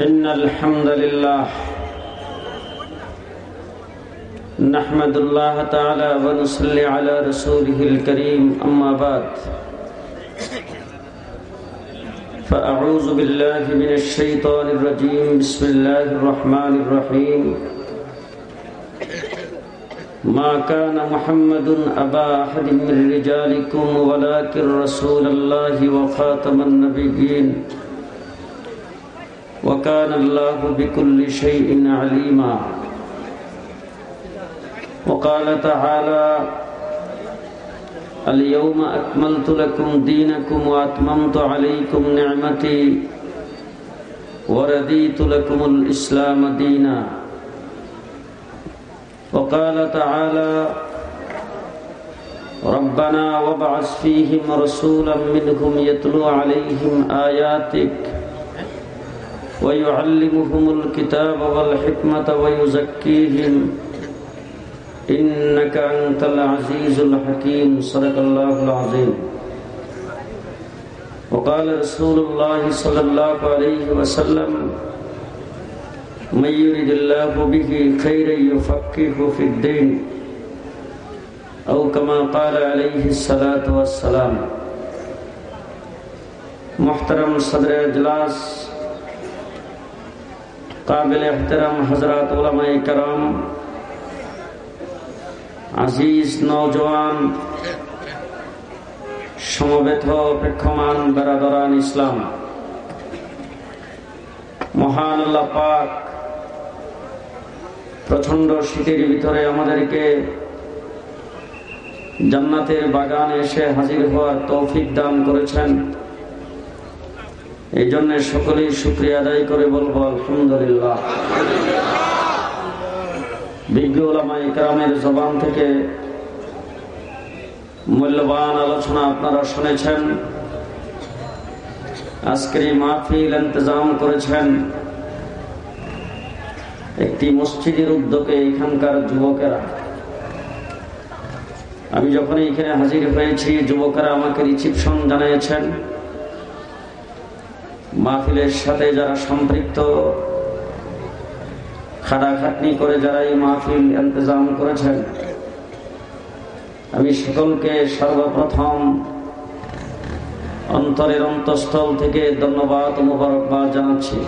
إن الحمد لله نحمد الله تعالى ونصلي على رسوله الكريم، أما بعد. فأعوذ بالله من الشيطان الرجيم، بسم الله الرحمن الرحيم. ما كان محمد أبا أحد من رجالكم، ولكن رسول الله وخاتم النبيين. وكان الله بكل شيء عليما. وقال تعالى اليوم أكملت لكم دينكم وأتممت عليكم نعمتي ورديت لكم الإسلام دينا. وقال تعالى ربنا وابعث فيهم رسولا منهم يتلو عليهم آياتك ويعلمهم الكتاب والحكمة ويزكيهم إنك أنت العزيز الحكيم. صدق الله العظيم وقال رسول الله صلى الله عليه وسلم، من يرد الله به خيرا يفكه في الدين أو كما قال عليه الصلاة والسلام. محترم صدر اجلاس কাবিল এহতেরাম হজরত ওলামাই করম, আজিজ নৌজওয়ান সমবেত অপেক্ষমান বেড়াদরান ইসলাম, মহান পাক প্রচণ্ড শীতের ভিতরে আমাদেরকে জান্নাতের বাগানে এসে হাজির হওয়ার তৌফিক দান করেছেন। এই জন্য সকলেই শুক্রিয়া আদায় করে বলব, আলহামদুলিল্লাহ। বিজ্ঞ ইকরামের জবান থেকে মূল্যবান আলোচনা আপনারা শুনেছেন। আজকের মাহফিল ইন্তজাম করেছেন একটি মসজিদের উদ্যোগে এখানকার যুবকেরা। আমি যখন এখানে হাজির হয়েছি, যুবকেরা আমাকে রিসিপশন জানিয়েছেন। মাহফিলের সাথে যারা সম্পৃক্ত, খাটাখাটনি করে যারা এই মাহফিল ইন্তজাম করেছেন, আমি সকলকে সর্বপ্রথম অন্তরের অন্তঃস্থল থেকে ধন্যবাদ মুবারকবাদ জানাচ্ছি।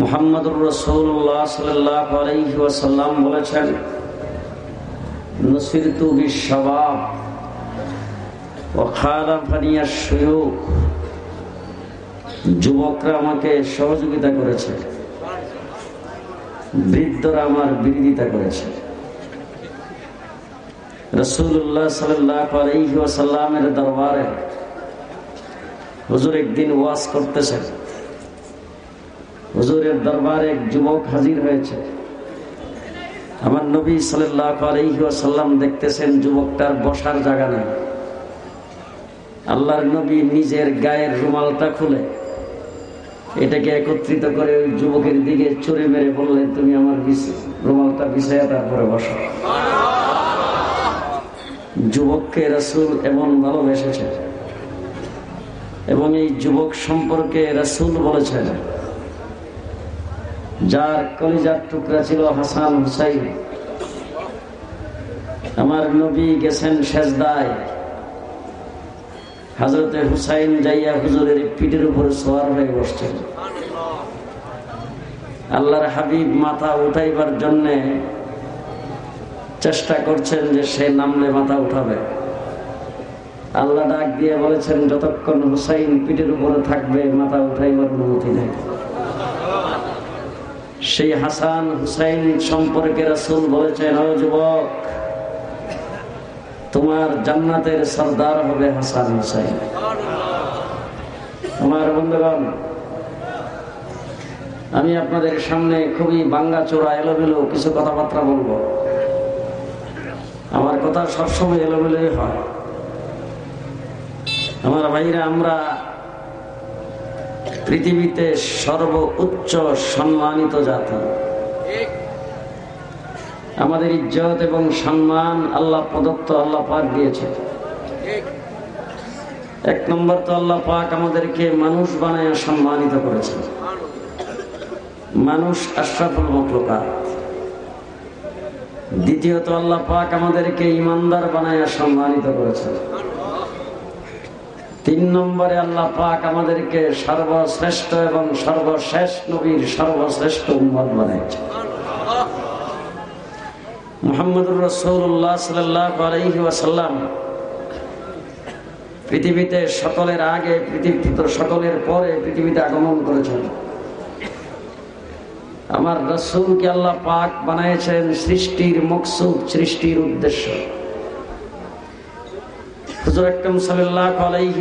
মোহাম্মদুর রসুল্লাহ সাল্লাহ বলেছেন, নসিরতু বিশ্ববাব যুবকরা আমাকে সহযোগিতা করেছে। বৃদ্ধরা আমার বিরোধিতা করেছে। রসুল্লাহ সাল্লামের দরবারে হুজুর একদিন ওয়াজ করতেছেন হুজুরের দরবারে এক যুবক হাজির হয়েছে। আমার নবী সাল্লাহ আলহিহাসাল্লাম দেখতেছেন যুবকটার বসার জায়গা নেই। আল্লাহর নবী নিজের গায়ের রুমালটা খুলে এটাকে একত্রিত করে ওই যুবকের দিকে চড়ে মেরে বললেন তুমি আমার রুমালটা বিছাইয়া তারপরে বসো। যুবককে রাসুল এমন ভালোবেসেছে এবং এই যুবক সম্পর্কে রাসুল বলেছেন, যার কলিজার টুকরা ছিল হাসান হুসাইন, আমার নবী গেছেন শেষদায় হাজরতে হুসাইন যাইয়া হুজুরের পিঠের উপরে সোয়ার হয়ে বসছেন। আল্লাহর হাবিব মাথা উঠাইবার জন্য চেষ্টা করছেন যে সে নামলে মাথা উঠাবে। আল্লাহ ডাক দিয়ে বলেছেন, যতক্ষণ হুসাইন পিঠের উপরে থাকবে, মাথা উঠাইবার অনুমতি নেই। সেই হাসান হুসাইন সম্পর্কে রাসুল বলেছেন, ও যুবক তোমার জান্নাতের সর্দার হবে হাসান হুসাইন। আমার বন্ধুগণ, আমি আপনাদের সামনে খুবই বাঙ্গা চোরা এলোমেলো কিছু কথাবার্তা বলব। আমার কথা সবসময় এলোমেলোই হয়। আমার ভাইরা, আমরা পৃথিবীতে সর্ব উচ্চ সম্মানিত জাতি। আমাদের ইজ্জত এবং সম্মান আল্লাহ প্রদত্ত আল্লাহ পাক দিয়েছে এক নম্বর তো আল্লাহ পাক আমাদেরকে মানুষ বানায় সম্মানিত করেছে মানুষ আশরাফুল মখলুকাত। দ্বিতীয়ত আল্লাহ পাক আমাদেরকে ইমানদার বানায় সম্মানিত করেছে তিন নম্বরে আল্লাহ পাক আমাদেরকে সর্বশ্রেষ্ঠ এবং সর্বশেষ নবীর সর্বশ্রেষ্ঠ উম্মত বানাইছে মোহাম্মদুর রসৌল্লাহ সাল্লাহ আলহি পৃথিবীতে সকলের আগে পৃথিবীতে সকলের পরে পৃথিবীতে আগমন করেছেন। আমার রসুলকে আল্লাহ পাক বানিয়েছেন সৃষ্টির মকসুদ, সৃষ্টির উদ্দেশ্য। হুজুর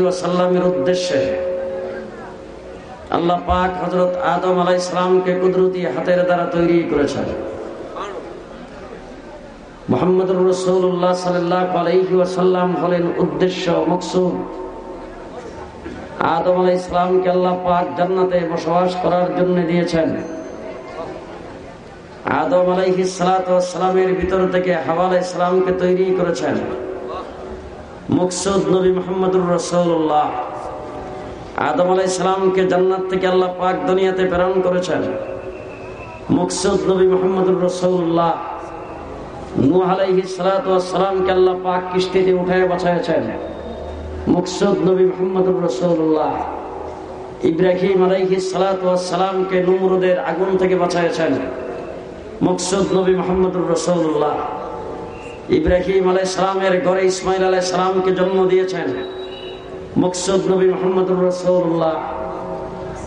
ওয়াসাল্লামের উদ্দেশ্যে আল্লাহ পাক হজরত আদম আলাই ইসলামকে কুদরতি হাতের দ্বারা তৈরি করেছেন। মোহাম্মদুর রসৌল্লাহ সাল্লাহ হলেন উদ্দেশ্য আদম আলাই বসবাস করার জন্য দিয়েছেন। আদম আলাইহি ভিতর থেকে হাওয়ালা ইসলামকে তৈরি করেছেন। মকসুদ নবী মোহাম্মদুর রসৌল্লাহ আদম আলাই ইসলামকে জান্নাত থেকে আল্লাহ পাক দুনিয়াতে প্রেরণ করেছেন। মকসুদ নবী মোহাম্মদুর রসৌল্লাহ পাক উঠায় নবী রসৌল্লাহ আগুন থেকে বাঁচাইছেন মকসুদ নবী মোহাম্মদুর রসৌল্লাহ ইব্রাহিম আলাই সালামের ঘরে ইসমাইল আলাই সালামকে জন্ম দিয়েছেন। মকসুদ নবী মোহাম্মদুর রসৌল্লাহ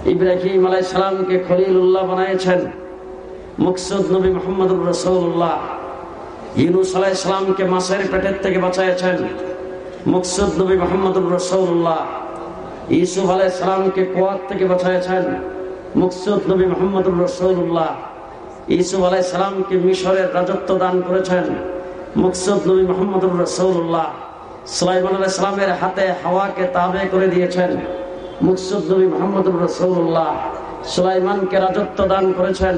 ইব্রাহিম আলাই সালামকে খলিল উল্লাহ বানিয়েছেন মকসুদ নবী মোহাম্মদুর রসৌল্লাহ ইউনুস আলাই সালামকে মাসের পেটের থেকে বাঁচাইছেন মকসুদ নবী মোহাম্মদুর রসৌল্লাহ ইসুফ আলাই সালামকে কোয়াত থেকে বাঁচাইছেন মকসুদ নবী মোহাম্মদুর রসৌল্লাহ ইসুফ আলাই সালামকে মিশরের রাজত্ব দান করেছেন। মকসুদ নবী মোহাম্মদুর রসৌল্লাহ সালাইমান আলাই সালামের হাতে হাওয়াকে তাবে করে দিয়েছেন। মুকসুদ নবী মোহাম্মদুর রসৌল্লাহ সুলাইমানকে রাজত্ব দান করেছেন।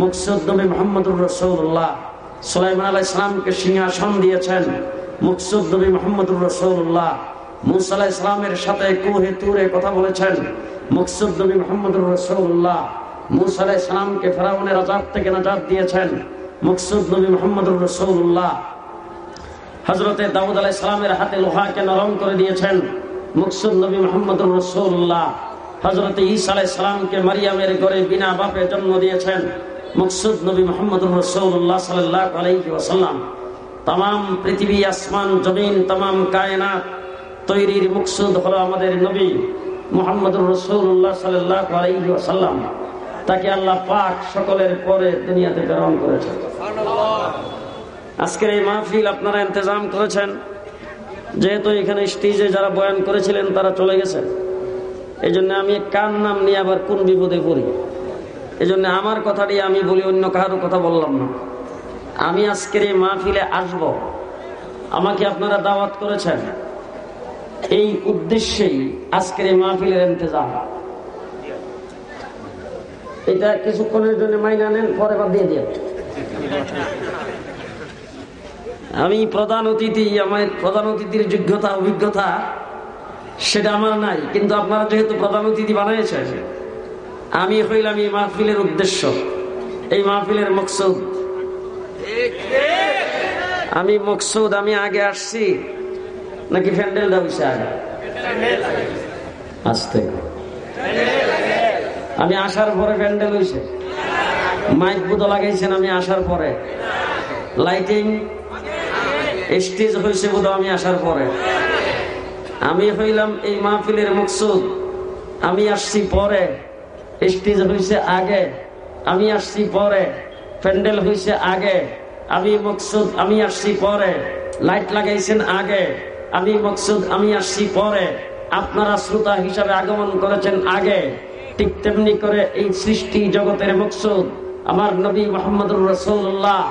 মুকসুদ নবী মোহাম্মদুর রসৌল্লাহ সুলাইমান আলাই সালামকে সিংহাসন দিয়েছেন মুকসুদ নবী মোহাম্মদুর রসৌল্লাহ মুসাল্লাহ ইসলামের সাথে কুহে তুরে কথা বলেছেন মুকসুদ নবী মোহাম্মদুর রসৌল্লাহ মুসাল্লাহ ইসলামকে ফেরাউনের আজাদ থেকে নাজাদ দিয়েছেন মুকসুদ নবী মোহাম্মদুর রসৌল্লাহ হজরতে দাউদ আলাহ ইসলামের হাতে লোহাকে নরম করে দিয়েছেন মুকসুদ নবী মোহাম্মদুর রসৌল্লাহ হজরত ঈসা আলাহ ইসলামকে মারিয়ামের ঘরে বিনা বাপে জন্ম দিয়েছেন মুকসুদ নবী মোহাম্মদুর রসৌল্লাহ সাল্লাহ আলহি ওসাল্লাম তাম পৃথিবী, আসমান, জমিন তাম কায়নাত তৈরির মকসুদ হলো আমাদের নবী মোহাম্মদুর রসৌল্লাহ সাল্লাহ আলহি ওসাল্লাম তাকে আল্লাহ পাক সকলের পরে দুনিয়াতে প্রেরণ করেছেন। আজকের এই মাহফিল আপনারা ইন্তজাম করেছেন। যেহেতু এখানে স্টেজে যারা বয়ান করেছিলেন, তারা চলে গেছেন। এই জন্য আমি কার নাম নিয়ে আবার কোন বিপদে পড়ি? এই জন্য আমার কথাটি আমি বলি, অন্য কারও কথা বললাম না। আমি আজকের এই মাহফিলে আসব। আমাকে আপনারা দাওয়াত করেছেন। এই উদ্দেশ্যেই আজকের এই মাহফিলের ইন্তজাম। এটা কিছুক্ষণের জন্য মাইনা নেন, পরে বা দিয়ে দিয়ে আমি প্রধান অতিথি, আমার প্রধান অতিথির যোগ্যতা, অভিজ্ঞতা, সেটা আমার নাই। কিন্তু আপনারা যেহেতু প্রধান অতিথি বানিয়েছেন আমি হইলাম এই মাহফিলের উদ্দেশ্য, এই মাহফিলের মকসুদ। আমি মকসুদ, আমি আগে আসছি। নাকি ফ্যান্ডেল হয়েছে আগে? আসতে। আমি আসার পরে প্যান্ডেল হয়েছে মাইক বুধ লাগাইছেন, আমি আসার পরে। লাইটিং। স্টেজ হয়েছে বোধ আমি আসার পরে। আমি হইলাম এই মাহফিলের মকসুদ। আমি আসছি পরে। স্টেজ হয়েছে আগে, আমি আসছি পরে। প্যান্ডেল হয়েছে আগে, আমি মকসুদ, আমি আসছি পরে। লাইট লাগাইছেন আগে, আমি মকসুদ, আমি আসছি পরে। আপনারা শ্রোতা হিসাবে আগমন করেছেন আগে। ঠিক তেমনি করে এই সৃষ্টি জগতের মকসুদ, আমার নবী মোহাম্মদুর রসুল্লাহ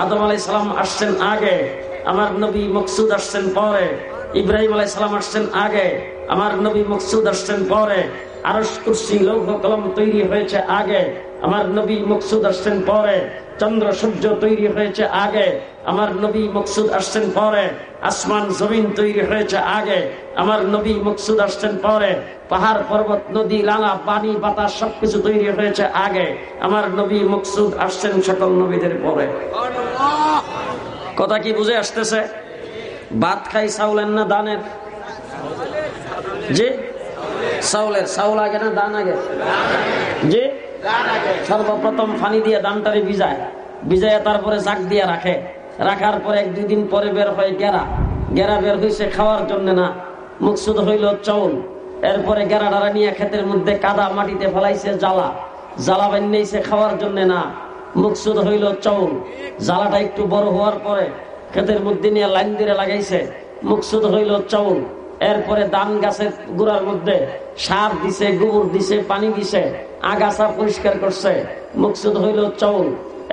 আদম আলাই সালাম আসছেন আগে, আমার নবী মকসুদ আসছেন পরে, ইব্রাহিম আলাই সালাম আসছেন আগে। আমার নবী মকসুদ আসছেন পরে। আরস কুর্সি লৌহ কলম তৈরি হয়েছে আগে। আমার নবী মকসুদ আসছেন পরে। চন্দ্র সূর্য তৈরি হয়েছে আগে। আমার নবী মকসুদ আসছেন পরে। আসমান জমিন তৈরি হয়েছে আগে। আমার নবী মকসুদ আসছেন পরে। পাহাড়, পর্বত, নদী লালা পানি, বাতাস, সবকিছু তৈরি হয়েছে আগে। আমার নবী মকসুদ আসছেন সকল নবীদের পরে। কথা কি বুঝে আসতেছে? ভাত খাই চাউলের না দানের? জি? চাউলের, চাউল আগে না দান আগে? জি? সর্বপ্রথম ফানি দিয়ে দানটারে ভিজায়। ভিজায় তারপরে জাক দিয়ে রাখে। রাখার পরে এক দুই দিন পরে বের হয় গেরা। গেরা বের হয়েছে খাওয়ার জন্য না। মুকসুদ হইল চৌল এরপরে গেরা ডারা নিয়ে ক্ষেতের মধ্যে কাদা মাটিতে ফেলাইছে জ্বালা। জ্বালা বানিয়েছে খাওয়ার জন্য না। মুকসুদ হইল চৌল জ্বালাটা একটু বড় হওয়ার পরে ক্ষেতের মধ্যে নিয়ে লাইন দিয়ে লাগাইছে। মুকসুদ হইল চৌল এরপরে ধান গাছের গোড়ার মধ্যে সার দিছে গোবর দিছে পানি দিছে আগাছা পরিষ্কার করছে মুকসুদ হইল চৌল।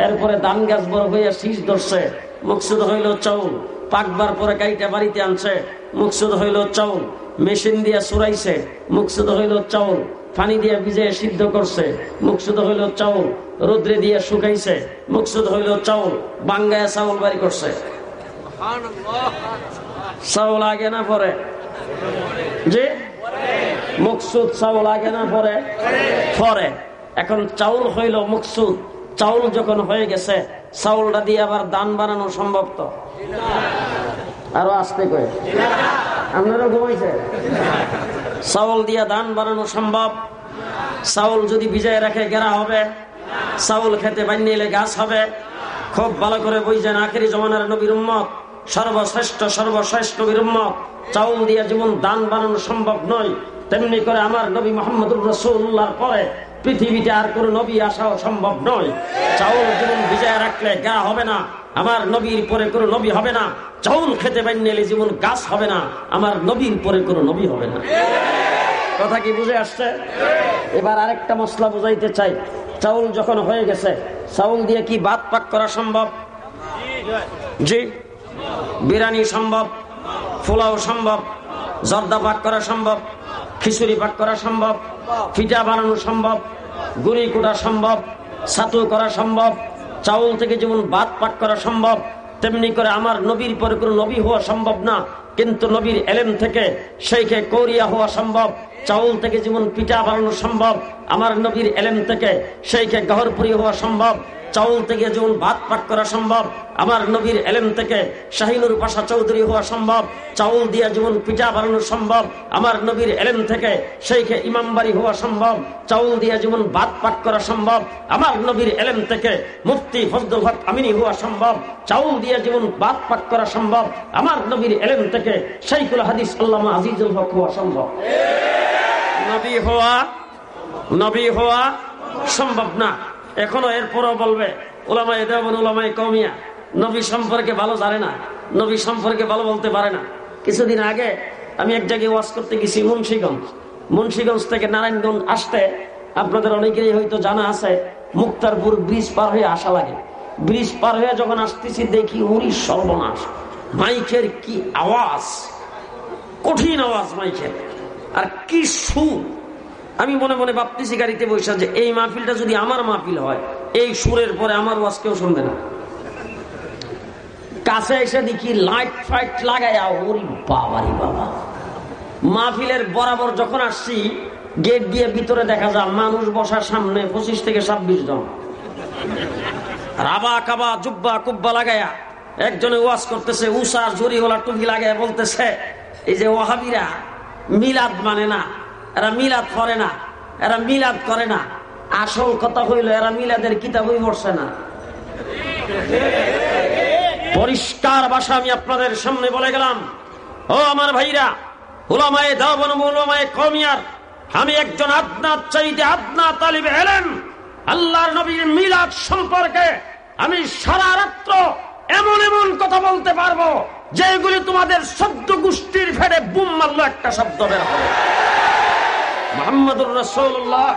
এরপরে ধান গাছ বড় হইয়া শীষ ধরছে মুকসুদ হইল চৌল। পাকবার পরে গাইটা বাড়িতে আনছে মুকসুদ হইল চৌল। মেশিন দিয়া সুরাইছে মুকসুদ হইল চৌল। পানি দিয়ে ভিজে সিদ্ধ করছে মুকসুদ হইল চাউল রোদ্রে দিয়া শুকাইছে মুকসুদ হইল চাউল বাঙ্গায় চাউল বাড়ি করছে। চাউল আগে না পরে? যে মুকসুদ চাউল আগে না পরে? পরে। এখন চাউল হইল মুকসুদ। চাউল যখন হয়ে গেছে, চাউলটা দিয়ে আবার দান বানানো সম্ভব তো? আরও আসতে কয়ে। আপনারা ঘুমাইছে? চাউল দিয়ে দান বানানো সম্ভব? চাউল যদি ভিজায় রাখে, গেরা হবে? চাউল খেতে বানিয়ে গাছ হবে? খুব ভালো করে বইছেন আখেরি জমানার নবীর উম্মত। সর্বশ্রেষ্ঠ সর্বশ্রেষ্ঠ নবীর উম্মত চাউল দিয়ে যেমন দান বানানো সম্ভব নয়। তেমনি করে আমার নবী মোহাম্মদুর রসুল্লাহর পরে পৃথিবীতে আর কোন নবী আসাও সম্ভব নয়। চাউল যেমন ভিজায় রাখলে গা হবে না, আমার নবীর পরে কোনো নবী হবে না। চাউল খেতে বানিয়ে যেমন গাছ হবে না, আমার নবীর পরে কোনো নবী হবে না। কথা কি বুঝে আসছে? এবার আরেকটা মশলা বুঝাইতে চাই। চাউল যখন হয়ে গেছে, চাউল দিয়ে কি ভাত পাক করা সম্ভব? জি। বিরিয়ানি সম্ভব, পোলাও সম্ভব, জর্দা পাক করা সম্ভব, খিচুড়ি পাক করা সম্ভব, পিঠা বানানো সম্ভব, গুড়ি কুটা সম্ভব, ছাতু করা সম্ভব, চাউল থেকে যেমন ভাত পাক করা সম্ভব, তেমনি করে আমার নবীর পরে কোনো নবী হওয়া সম্ভব না, কিন্তু নবীর এলেম থেকে সেইখে কৌরিয়া হওয়া সম্ভব, চাউল থেকে যেমন পিঠা বানানো সম্ভব, আমার নবীর এলেম থেকে সেইখে গহরপুরি হওয়া সম্ভব চাউল থেকে যেমন ভাত পাক করা সম্ভব। আমার নবীর এলেম থেকে শাহিনুর পাশা চৌধুরী হওয়া সম্ভব। চাউল দিয়ে যেমন পিঠা বানানো সম্ভব, আমার নবীর এলেম থেকে সেইখে ইমামবাড়ি হওয়া সম্ভব। চাউল দিয়ে যেমন ভাত পাক করা সম্ভব, আমার নবীর এলেম থেকে মুফতি ফজদুল হক আমিনী হওয়া সম্ভব। চাউল দিয়ে যেমন ভাত পাক করা সম্ভব, আমার নবীর এলেম থেকে শাইকুল হাদিস আল্লামা আজিজুল হক হওয়া সম্ভব। নবী হওয়া নবী হওয়া সম্ভব না। এখনও এরপরও বলবে ওলামাই দেবন ওলামাই কমিয়া নবী সম্পর্কে ভালো জানে না, নবী সম্পর্কে ভালো বলতে পারে না। কিছুদিন আগে আমি এক জায়গায় ওয়াজ করতে গেছি, মুন্সীগঞ্জ। মুন্সীগঞ্জ থেকে নারায়ণগঞ্জ আসতে আপনাদের অনেকেরই হয়তো জানা আছে, মুক্তারপুর ব্রিজ পার হয়ে আসা লাগে। ব্রিজ পার হয়ে যখন আসতেছি, দেখি উনি সর্বনাশ। মাইকের কি আওয়াজ? কঠিন আওয়াজ মাইকের। আর কি সুর! আমি মনে মনে ভাবতেছি গাড়িতে বসে যে এই মাহফিলটা যদি আমার মাহফিল হয়, এই সুরের পরে আমার ওয়াজ কেউ শুনবে না। কাছে এসে দেখি লাইট ফাইট লাগাইয়া, ওরি বাবারি বাবা। মাহফিলের বরাবর যখন আসছি, গেট দিয়ে ভিতরে দেখা যায় মানুষ বসার সামনে পঁচিশ থেকে ছাব্বিশ জন। রাবা কাবা জুব্বা কুব্বা লাগায়া একজনে ওয়াজ করতেছে উষা জরি ওলা টুকি লাগায় বলতেছে, এই যে ওহাবিরা মিলাদ মানে না এরা মিলাদ করে না, এরা মিলাদ করে না। আসল কথা হইল, এরা মিলাদের কিতাবই পড়ছে না। পরিষ্কার ভাষা আমি আপনাদের সামনে বলে গেলাম। ও আমার ভাইরা হুলামায়ে দাবন হুলামায়ে কমিয়ার আমি একজন আদনাত চাইতে আদনা তালিবে এলেন আল্লাহর নবীর মিলাদ সম্পর্কে আমি সারা রাত্র এমন এমন কথা বলতে পারব, যেগুলি তোমাদের শব্দ গোষ্ঠীর ফেরে বুম মারলো একটা শব্দ বের হবে। মোহাম্মদুর রসৌল্লাহ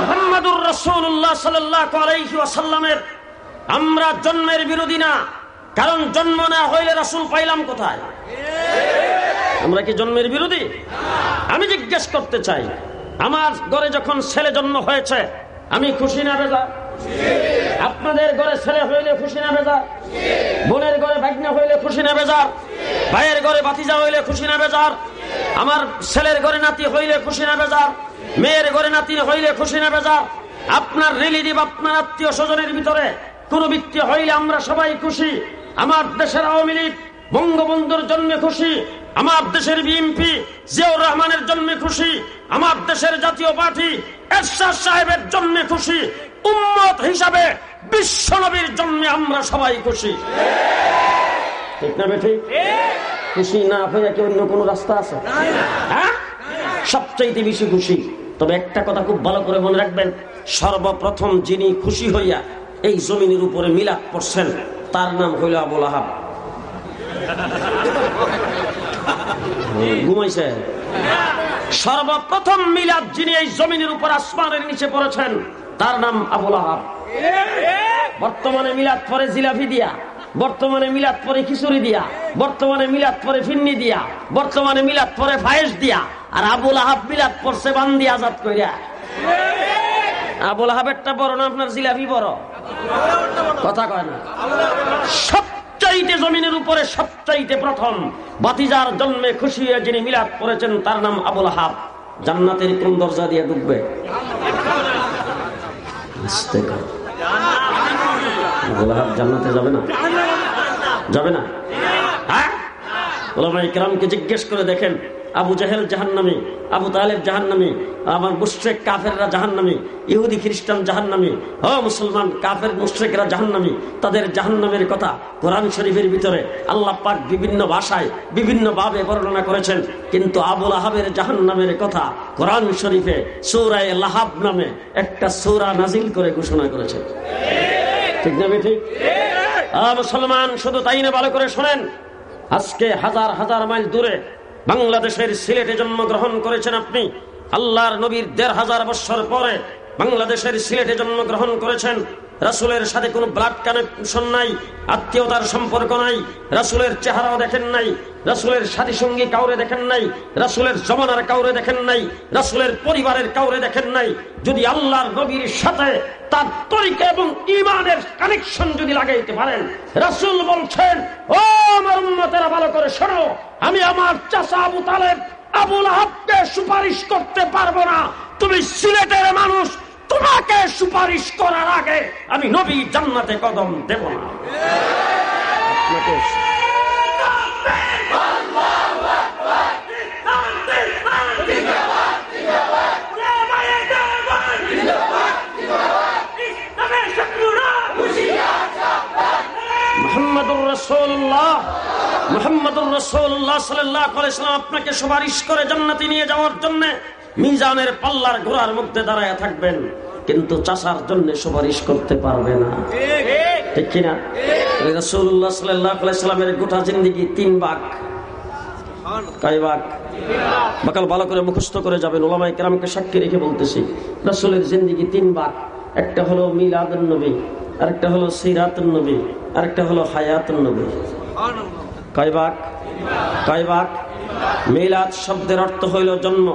মোহাম্মদুর রসৌল্লাহ সাল্লাহ আলাইহি আমরা জন্মের বিরোধী না, কারণ জন্ম না হইলে রসুল পাইলাম কোথায়? আমরা কি জন্মের বিরোধী? আমি জিজ্ঞেস করতে চাই আমার ঘরে যখন ছেলে জন্ম হয়েছে, আমি খুশি না বেজা? আপনাদের ঘরে ছেলে হইলে খুশি না বেজা? বোনের ঘরে ভাগ্না হইলে খুশি না বেজার ভাইয়ের ঘরে বাতিজা হইলে খুশি না বেজার আমার ছেলের ঘরে নাতি হইলে খুশি না বেজার মেয়ের ঘরে নাতি হইলে খুশি না বেজার আপনার রিলেটিভ আপনার আত্মীয় স্বজনের ভিতরে কোন ব্যক্তি হইলে আমরা সবাই খুশি। আমার দেশের আওয়ামী লীগ বঙ্গবন্ধুর জন্মে খুশি। আমার দেশের বিএনপি জিয়াউর রহমানের জন্মে খুশি, আমার দেশের জাতীয় পার্টি এরশাদ সাহেবের জন্মে খুশি, উম্মত হিসাবে বিশ্ব নবীর জন্মে আমরা সবাই খুশি। ঠিক না বেঠি? খুশি না হইয়া কি অন্য কোন রাস্তা আছে? হ্যাঁ? সবচাইতে বেশি খুশি। তবে একটা কথা খুব ভালো করে মনে রাখবেন, সর্বপ্রথম যিনি খুশি হইয়া এই জমিনের উপরে মিলাদ পড়ছেন, তার নাম হইল আবুল আহাব। ঘুমাইছে সর্বপ্রথম মিলাদ যিনি এই জমিনের উপর আসমানের নিচে পড়েছেন, তার নাম আবুল আহাব বর্তমানে মিলাদ পরে জিলাফি দিয়া, বর্তমানে মিলাদ পরে খিচুড়ি দিয়া, বর্তমানে মিলাদ পরে ফিন্নি দিয়া, বর্তমানে মিলাদ পরে ফায়েস দিয়া, আর আবুল আহাব মিলাদ পড়ছে বান্দি আজাদ করিয়া আবুল আহাবেরটা বড় না, আপনার জিলাপি বড়? কথা কয় না। সবচাইতে জমিনের উপরে সবচাইতে প্রথম বাতিজার জন্মে খুশি হয়ে যিনি মিলাদ করেছেন তার নাম আবুল হাব জান্নাতের কোন দরজা দিয়ে ডুববে আবুল হাব জান্নাতে যাবে না? যাবে না? হ্যাঁ? জিজ্ঞেস করে দেখেন আবু জাহেল জাহান্নামি, আবু তালেব জাহান্নামি, আমার মুশ্রেক কাফেররা জাহান্নামি, ইহুদি খ্রিস্টান জাহান্নামি হ মুসলমান কাফের মুশ্রেকরা জাহান্নামি, তাদের জাহান্নামের কথা কোরআন শরীফের ভিতরে আল্লাহ পাক বিভিন্ন ভাষায়, বিভিন্ন ভাবে বর্ণনা করেছেন। কিন্তু আবুল আহাবের জাহান্নামের কথা কোরআন শরীফে সৌরায় লাহাব নামে একটা সৌরা নাজিল করে ঘোষণা করেছেন। ঠিক না ঠিক? মুসলমান, শুধু তাই না, ভালো করে শোনেন। আজকে হাজার হাজার মাইল দূরে বাংলাদেশের সিলেটে জন্মগ্রহণ করেছেন আপনি। আল্লাহর নবীর দেড় হাজার বৎসর পরে বাংলাদেশের সিলেটে জন্মগ্রহণ করেছেন। রাসুলের সাথে কোনো ব্লাড কানেকশন নাই, আত্মীয়তার সম্পর্ক নাই, রাসুলের চেহারাও দেখেন নাই, রাসুলের সাথী সঙ্গী কাউরে দেখেন নাই, রাসুলের জমানার কাউরে দেখেন নাই, রাসুলের পরিবারের কাউরে দেখেন নাই। যদি আল্লাহর নবীর সাথে তার তরিকা এবং ইমানের কানেকশন যদি লাগাইতে পারেন, রাসুল বলছেন, ও আমার ভালো করে শোনো, আমি আমার চাষা আবু তালেব, আবুল আহাবকে সুপারিশ করতে পারব না। তুমি সিলেটের মানুষ তোমাকে সুপারিশ করার আগে আমি নবী জান্নাতে কদম দেব না। আপনাকে সুপারিশ করে জান্নাতি নিয়ে যাওয়ার জন্য মিজানের পাল্লার ঘোড়ার মধ্যে দাঁড়ায় থাকবেন, কিন্তু চাষার জন্য সুপারিশ করতে পারবে না। ঠিক কিনা? রসুল্লাহ গোটা জিন্দিগি তিন বাঘ বাকাল ভালো করে মুখস্থ করে যাবেন সাক্ষী রেখে বলতেছি তিন বাঘ একটা হলো হলো হলো বাঘ মিলাদ শব্দের অর্থ হইল জন্ম।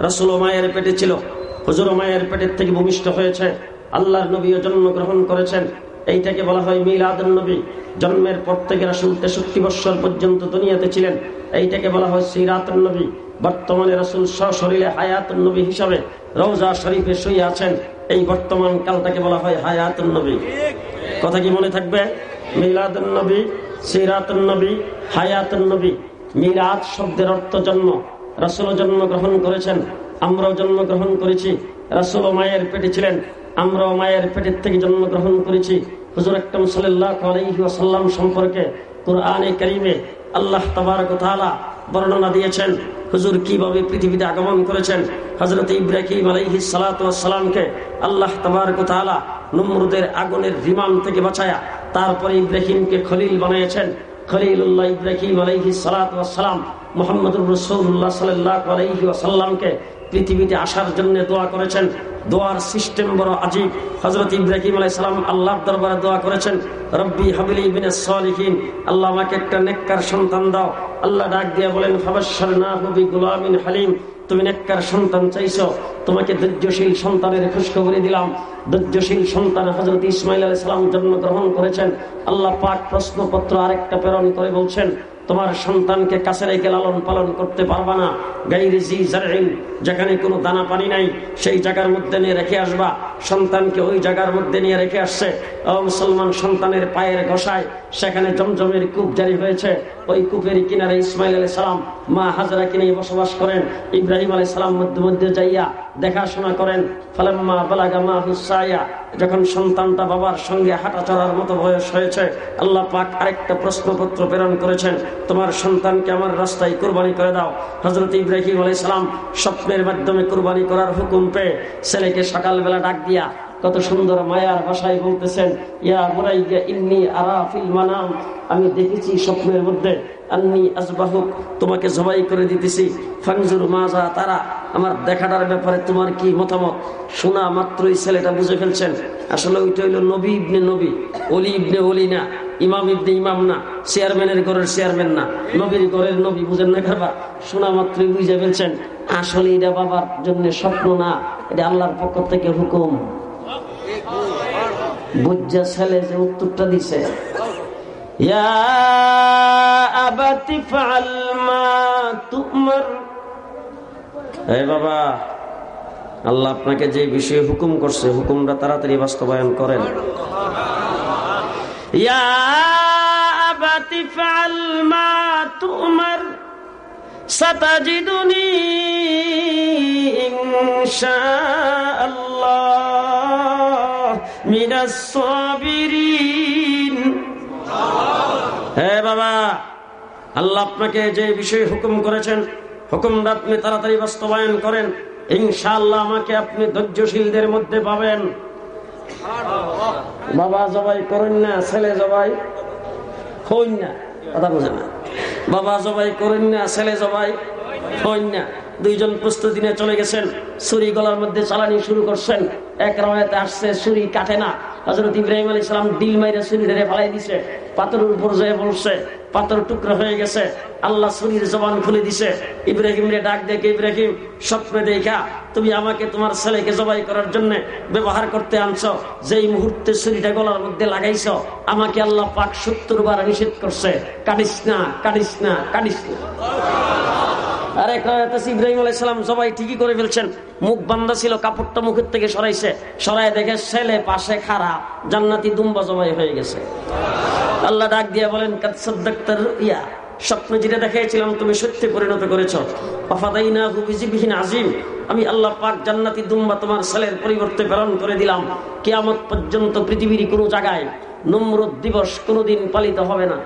রসুল মায়ের পেটে ছিল। হুজুর মায়ের পেটের থেকে ভূমিষ্ঠ হয়েছে। আল্লাহর নবীও জন্মগ্রহণ করেছেন। এইটাকে বলা হয় মিলাদ নবী। জন্মের পর থেকে রাসুল তেষট্টি বৎসর পর্যন্ত দুনিয়াতে ছিলেন। এইটাকে বলা হয় সিরাত নবী। বর্তমানে রাসুল সশরীরে হায়াত নবী হিসাবে রওজা শরীফে শুয়ে আছেন। এই বর্তমান কালটাকে বলা হয় হায়াত নবী। কথা কি মনে থাকবে? মিলাদ নবী সিরাত নবী হায়াত নবী। মিলাদ শব্দের অর্থ জন্ম। রাসুল জন্মগ্রহণ করেছেন, আমরাও জন্মগ্রহণ করেছি। রাসুল মায়ের পেটে ছিলেন, আমরাও মায়ের পেটের থেকে জন্মগ্রহণ করেছি। হুজুর আকরম সাল্লাম সম্পর্কে কোরআনে করিমে আল্লাহ তবারক বর্ণনা দিয়েছেন, হুজুর কীভাবে পৃথিবীতে আগমন করেছেন। হজরত ইব্রাহিম আলহি সালাতামকে আল্লাহ তবারক নমরুদের আগুনের রিমাম থেকে বাঁচায়া তারপরে ইব্রাহিমকে খলিল বানিয়েছেন। খলিলুল্লাহ ইব্রাহিম আলহি সালাতাম মোহাম্মদুর রসুল্লাহ সাল্লাহ পৃথিবীতে আসার জন্য দোয়া করেছেন। দোয়ার সিস্টেম বড় আজিব। হজরত ইব্রাহিম আলাইসালাম আল্লাহর দরবারে দোয়া করেছেন, রব্বি হাবিলি বিনে সলিহীন। আল্লাহ আমাকে একটা নেককার সন্তান দাও। আল্লাহ ডাক দিয়ে বলেন ফাবাসার না হবি গুলামিন হালিম। তুমি নেককার সন্তান চাইছো। তোমাকে ধৈর্যশীল সন্তানের খুশখবরি দিলাম। ধৈর্যশীল সন্তান হজরত ইসমাইল আলাইসালাম সালাম জন্মগ্রহণ করেছেন। আল্লাহ পাক প্রশ্নপত্র আরেকটা প্রেরণ করে বলছেন তোমার সন্তানকে কাছে রেখে লালন পালন করতে পারবা না। যেখানে কোনো দানা পানি নাই, সেই জায়গার মধ্যে নিয়ে রেখে আসবা। সন্তানকে ওই জায়গার মধ্যে নিয়ে রেখে আসছে। মুসলমান সন্তানের পায়ের ঘষায় সেখানে জমজমের কূপ জারি হয়েছে। ওই কূপের কিনারে ইসমাইল আলাই সালাম, মা হাজরা কিনে বসবাস করেন। ইব্রাহিম আলাই সালাম মধ্যে মধ্যে যাইয়া দেখাশোনা করেন। ফালাম্মা বালাগা মা হুসাইয়া যখন সন্তানটা বাবার সঙ্গে হাঁটা চড়ার মতো বয়স হয়েছে, আল্লাহ পাক আরেকটা প্রশ্নপত্র প্রেরণ করেছেন, তোমার সন্তানকে আমার রাস্তায় কোরবানি করে দাও। হজরত ইব্রাহিম আলাই সালাম স্বপ্নের মাধ্যমে কোরবানি করার হুকুম পেয়ে ছেলেকে সকালবেলা ডাক দিয়া কত সুন্দর মায়ার ভাষায় বলতেছেন, ইয়া বুরাইয়া ইন্নি আরাফিল মানাম। আমি দেখেছি স্বপ্নের মধ্যে, আন্নি আজবাহুক, তোমাকে জবাই করে দিতেছি। ফাংজুর মাজা তারা। আমার দেখাটার ব্যাপারে তোমার কি মতামত? শোনা মাত্রই ছেলেটা বুঝে ফেলছেন, আসলে ওইটা হইল নবী ইবনে নবী অলি ইবনে অলি না, ইমাম ইবনে ইমাম না, চেয়ারম্যানের ঘরের চেয়ারম্যান না, নবীর ঘরের নবী, বুঝেন না খাবা শোনা মাত্রই বুঝে ফেলছেন, আসলে এটা বাবার জন্য স্বপ্ন না, এটা আল্লাহর পক্ষ থেকে হুকুম। বুঝা ছেলে যে উত্তরটা দিছে। বাবা, আল্লাহ আপনাকে যে বিষয়ে হুকুম করছে, হুকুমটা তাড়াতাড়ি বাস্তবায়ন করেন। তুমার। সাতাজিদুনি ইনশাআল্লাহ মিনাস সাবিরিন হে বাবা, আল্লাহ আপনাকে যে বিষয়ে হুকুম করেছেন, হুকুমটা আপনি তাড়াতাড়ি বাস্তবায়ন করেন। ইনশাআল্লাহ আমাকে আপনি ধৈর্যশীলদের মধ্যে পাবেন। বাবা জবাই করেন না, ছেলে জবাই হইন না, কথা বোঝে না। বাবা জবাই করেন না, ছেলে জবাই হইন না। দুইজন প্রস্তুতি নিয়ে চলে গেছেন, ছুরি গলার মধ্যে চালানি শুরু করছেন। এক রায়তে আসছে, ছুরি কাটে না। হজরত ইব্রাহিম আলী সালাম দিল মাইরে ছুরি ধরে ফেলাই দিছে, পাথরের উপর যেয়ে বলছে, পাথর টুকরা হয়ে গেছে, আল্লাহ শরীর জবান খুলে দিছে। ইব্রাহিম রে ডাক দেখে, ইব্রাহিম, স্বপ্নে দেখা, তুমি আমাকে তোমার ছেলেকে জবাই করার জন্য ব্যবহার করতে আনছ, যেই মুহূর্তে শরীরটা গলার মধ্যে লাগাইছ, আমাকে আল্লাহ পাক সত্তর বার নিষেধ করছে কাটিস না কাটিস না কাটিস না। আরেক ইব্রাহিম আলাইসালাম সবাই ঠিকই করে ফেলছেন। মুখ বান্ধা ছিল, কাপড়টা মুখের থেকে সরাইছে। সরাই দেখে ছেলে পাশে খারাপ জান্নাতি দুম্বা জবাই হয়ে গেছে। আল্লাহ ডাক দিয়া বলেন ইয়া। স্বপ্ন যেটা দেখাইছিলাম, তুমি সত্যি পরিণত করেছ। আমি আল্লাহ পাক জান্নাতি দুম্বা তোমার ছেলের পরিবর্তে প্রেরণ করে দিলাম। কেয়ামত পর্যন্ত পৃথিবীর কোনো জায়গায় নমরুদ দিবস কোনোদিন পালিত হবে না।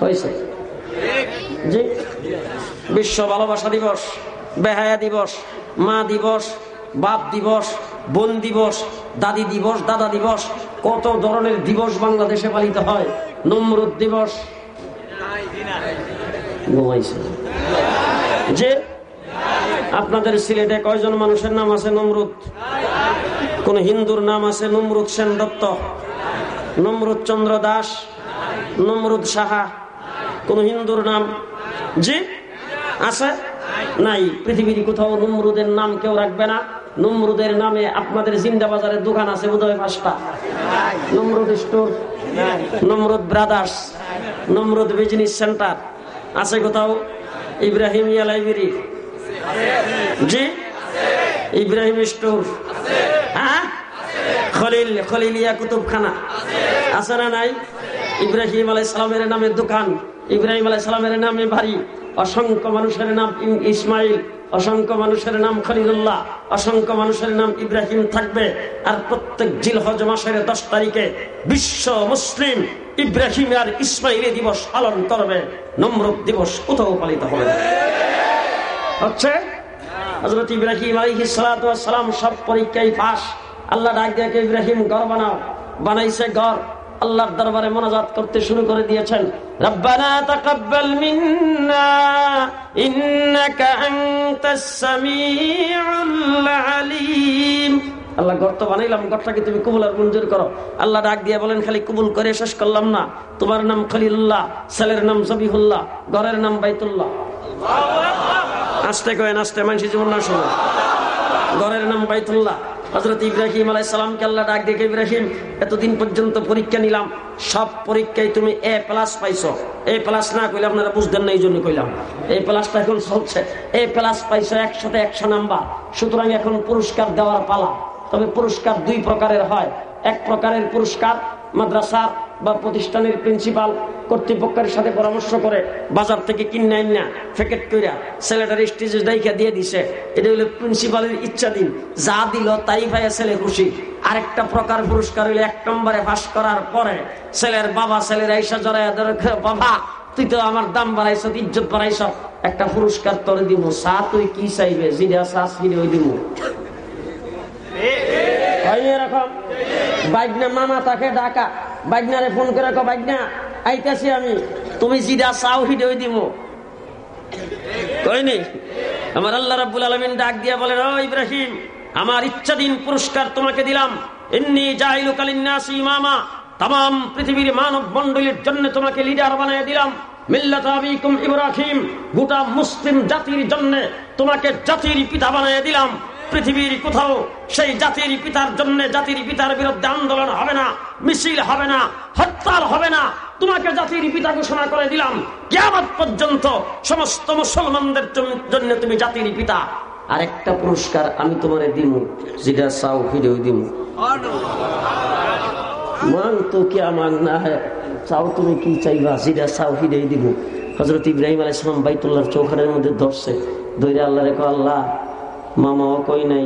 হয়েছে। জি। বিশ্ব ভালোবাসা দিবস, বেহায়া দিবস, মা দিবস, বাপ দিবস, বোন দিবস, দাদি দিবস, দাদা দিবস, কত ধরনের দিবস বাংলাদেশে পালিত হয়? নমরুদ দিবস। যে আপনাদের সিলেটে কয়জন মানুষের নাম আছে নমরুদ? কোন হিন্দুর নাম আছে নমরুদ সেন দত্ত নমরুদ চন্দ্র দাস? নমরুদ সাহা? কোন হিন্দুর নাম? জি? আছে? নাই। পৃথিবীর কোথাও নমরুদের নাম কেউ রাখবে না। নমরুদের নামে আপনাদের জিন্দা বাজারের দোকান আছে বোধহয় পাঁচটা। Namrud store? Namrud brothers? Namrud business centre? আছে কোথাও? ইব্রাহিম ইয়া লাইব্রেরি? জি? ইব্রাহিম স্টোর? হ্যাঁ? খলিল খলিলিয়া কুতুবখানা? আছে না নাই? ইব্রাহিম আলাই সালামের নামে দোকান। ইব্রাহিম আলাই সালামের নামে বাড়ি, অসংখ্য মানুষের নাম ইসমাইল, অসংখ্য মানুষের নাম খলিলুল্লাহ, অসংখ্য মানুষের নাম ইব্রাহিম থাকবে। আর প্রত্যেক জিল হজ মাসের দশ তারিখে বিশ্ব মুসলিম ইব্রাহিম আর ইসমাইলি দিবস পালন করবে। নম্রত দিবস কোথাও পালিত হবে হচ্ছে? হজরত ইব্রাহিম আলী সালাম সব পরীক্ষায় পাশ। আল্লাহ ডাক দেখে ইব্রাহিম ঘর বানাও। বানাইছে ঘর। আল্লাহর দরবারে মোনাজাত করতে শুরু করে দিয়েছেন। রব্বানা তাকাব্বাল মিন্না, ইন্নাকা আনতাস সামিউল আলিম। আল্লাহ গর্ত বানাইলাম, গর্তটাকে তুমি কবুল আর মঞ্জুর করো। আল্লাহ ডাক দিয়ে বলেন, খালি কবুল করে শেষ করলাম না। তোমার নাম খলিল্লাহ ছেলের নাম জবিহুল্লাহ, ঘরের নাম বাইতুল্লাহ। আসতে কয়ে আসতে মানুষ জীবন না শোনো ঘরের নাম বাইতুল্লাহ। হজরত ইব্রাহিম আলাইসালামকে আল্লাহ ডাক দেখে, ইব্রাহিম, এতদিন পর্যন্ত পরীক্ষা নিলাম, সব পরীক্ষায় তুমি এ প্লাস পাইছো। এ প্লাস না কইলে আপনারা বুঝতেন না এই জন্য কইলাম এই প্লাসটা এখন চলছে। এ প্লাস পাইছো একসাথে একশো নাম্বার। সুতরাং এখন পুরস্কার দেওয়ার পালা। তবে পুরস্কার দুই প্রকারের হয়। এক প্রকারের পুরস্কার মাদ্রাসা বা প্রতিষ্ঠানের প্রিন্সিপাল কর্তৃপক্ষের সাথে পরামর্শ করে বাজার থেকে কিনে না, ফেকেট কইরা ছেলেটার স্টেজে ডাইকা দিয়ে দিছে। এটা হলো প্রিন্সিপালের ইচ্ছা দিন। যা দিল তাই ভাইয়া ছেলে খুশি। আরেকটা প্রকার পুরস্কার হইলে এক নম্বরে পাস করার পরে ছেলের বাবা, ছেলের আইসা জড়াই বাবা, তুই তো আমার দাম বাড়াইছ, ইজ্জত বাড়াইছ। একটা পুরস্কার তোর দিব। চা তুই কি চাইবে জিরা চা ওই দিব। এরকম। বাইকনা মামা তাকে ডাকা। বাইকনারে ফোন করে রাখো বাইকনা আইতাছি আমি। তুমি জিরা চাও হিডে দিব। কইনি আমার আল্লাহ রাব্বুল আলমিন ডাক দিয়া বলেন, ও ইব্রাহিম, আমার ইচ্ছাধীন পুরস্কার তোমাকে দিলাম। এমনি জাহিলু কালিন্নাসি ইমামা। তাম পৃথিবীর মানব মন্ডলীর জন্য তোমাকে লিডার বানিয়ে দিলাম। মিল্লাত আবিকুম ইব্রাহিম। গোটা মুসলিম জাতির জন্য তোমাকে জাতির পিতা বানিয়ে দিলাম। পৃথিবীর কোথাও সেই জাতির পিতার জন্য জাতির পিতার বিরুদ্ধে আন্দোলন হবে না, মিছিল হবে না, হরতাল হবে না। তোমাকে জাতির পিতা ঘোষণা করে দিলাম কেমন পর্যন্ত সমস্ত মুসলমানদের জন্য তুমি জাতির পিতা। আর একটা পুরস্কার আমি তোমার দিব যেটা চাও ফিরেও দিব মান তো কে আমার না চাও তুমি কি চাইবা যেটা চাও ফিরে দিব হজরত ইব্রাহিম আলাইসালাম বাইতুল্লাহ চৌখানের মধ্যে ধরছে ধৈর্য আল্লাহ রেখো আল্লাহ মামাও কই নাই,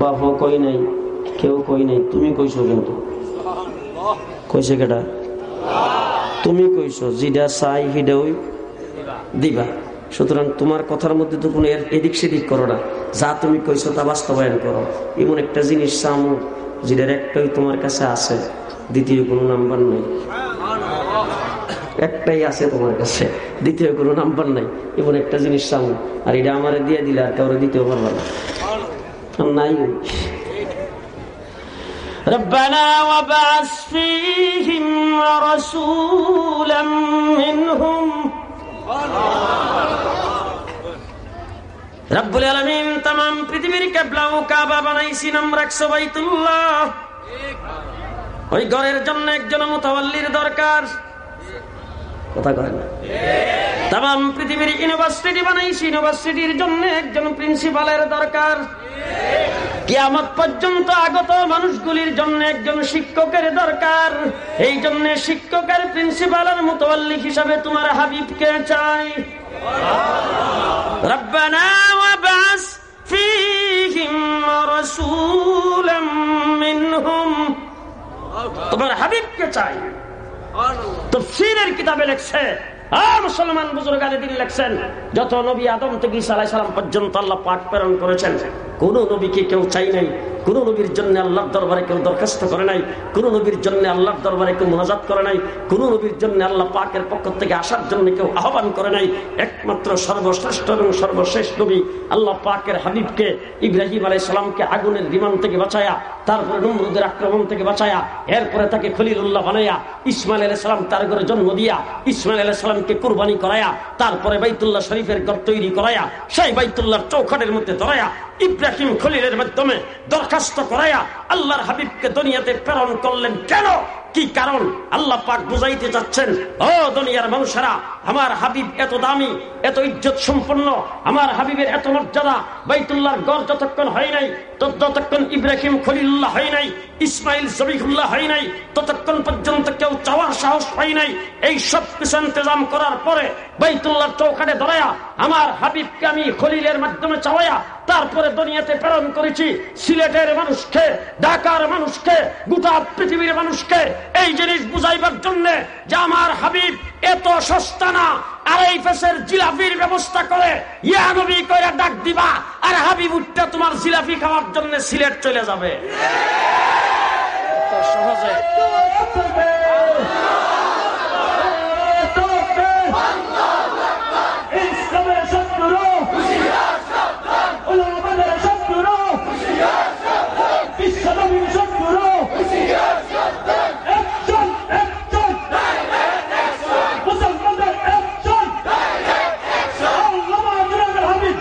বাপও কই নাই, কেউ কই নাই। তুমি কইছো কিন্তু। কইছে কেটা তুমি কইছো যেটা চাই হিডাই দিবা। সুতরাং তোমার কথার মধ্যে তো কোনো এদিক সেদিক করো না। যা তুমি কইছো তা বাস্তবায়ন করো। এমন একটা জিনিস চামু যেটার একটাই তোমার কাছে আছে, দ্বিতীয় কোনো নাম্বার নেই। একটাই আছে তোমার কাছে দ্বিতীয় কোনো নাম্বার নাই এমন একটা জিনিস চামু আর এটা আমার দিয়ে দিলে আর কাউরে দিতেও পারবা না নাই ربنا وبعث فيهم رسولا منهم রব্বুল আলমিন তাম পৃথিবীর কেবলা ও কাবা বানাইছি নাম রাখছো বাইতুল্লাহ ওই ঘরের জন্য একজন মোতাল্লির দরকার কথা কয় না। তাম পৃথিবীর ইউনিভার্সিটি বানাইছি, ইউনিভার্সিটির জন্য একজন প্রিন্সিপালের দরকার। কিয়ামত পর্যন্ত আগত মানুষগুলির জন্য একজন শিক্ষকের দরকার। এই জন্য শিক্ষকের প্রিন্সিপালের মোতাল্লি হিসাবে তোমার হাবিবকে চাই। ওয়াবাস ফীহিম রাসূলাম মিনহুম। তোমার হাবিবকে চাই। তফসিরের কিতাবে লেখছে সালাম আল্লাহ পাকের পক্ষ থেকে আসার জন্য কেউ আহ্বান করে নাই, একমাত্র সর্বশ্রেষ্ঠ এবং সর্বশেষ নবী আল্লাহ পাকের হাবিবকে, ইব্রাহিম আলাই সালামকে আগুনের বিমান থেকে বাঁচায়া, তারপরে নমরুদের আক্রমণ থেকে বাঁচায়া, এরপরে তাকে খলিলুল্লাহ বানাইয়া ইসমাইল আলাই সালাম তার ঘরে জন্ম দিয়া, ইসমাইল আলাই সালামকে কুরবানি করায়া, তারপরে বাইতুল্লাহ শরীফের ঘর তৈরি করায়া, সেই বাইতুল্লাহ চৌখটের মধ্যে ধরায়া, ইব্রাহিম খলিলের মাধ্যমে দরখাস্ত করায়া, আল্লাহর হাবিবকে দুনিয়াতে প্রেরণ করলেন। কেন? কি কারণ? আল্লাহ পাক বুঝাইতে যাচ্ছেন ও দুনিয়ার মানুষেরা, আমার হাবিব এত দামি, এত ইজ্জত সম্পন্ন, আমার হাবিবের এত মর্যাদা, বাইতুল্লাহর গড় যতক্ষণ হয় নাই যতক্ষণ ইব্রাহিম খলিল্লাহ হয় নাই, ইসমাইল জবিহুল্লাহ হয় নাই, ততক্ষণ পর্যন্ত কেউ চাওয়ার সাহস হয় নাই, এই সব কিছু ইন্তজাম করার পরে বাইতুল্লাহ চৌকাটে ধরায়া, আমার হাবিবকে আমি খলিলের মাধ্যমে চাওয়াইয়া তারপরে দুনিয়াতে প্রেরণ করেছি। সিলেটের মানুষকে ঢাকার মানুষকে গোটা পৃথিবীর মানুষকে এই জিনিস বুঝাইবার জন্য যে আমার হাবিব এত সস্তা না আর আড়াই ফেসের জিলাপির ব্যবস্থা করে ইয়া নবী করে ডাক দিবা আর হাবিব উঠটা তোমার জিলাপি খাওয়ার জন্য সিলেট চলে যাবে। সহজে ইসলামের শত্রু উলামাদের শত্রু বিশ্বনবীর শত্রু একজন একজন মুসলমানদের একজন আল্লামা জুনায়দ হাবিব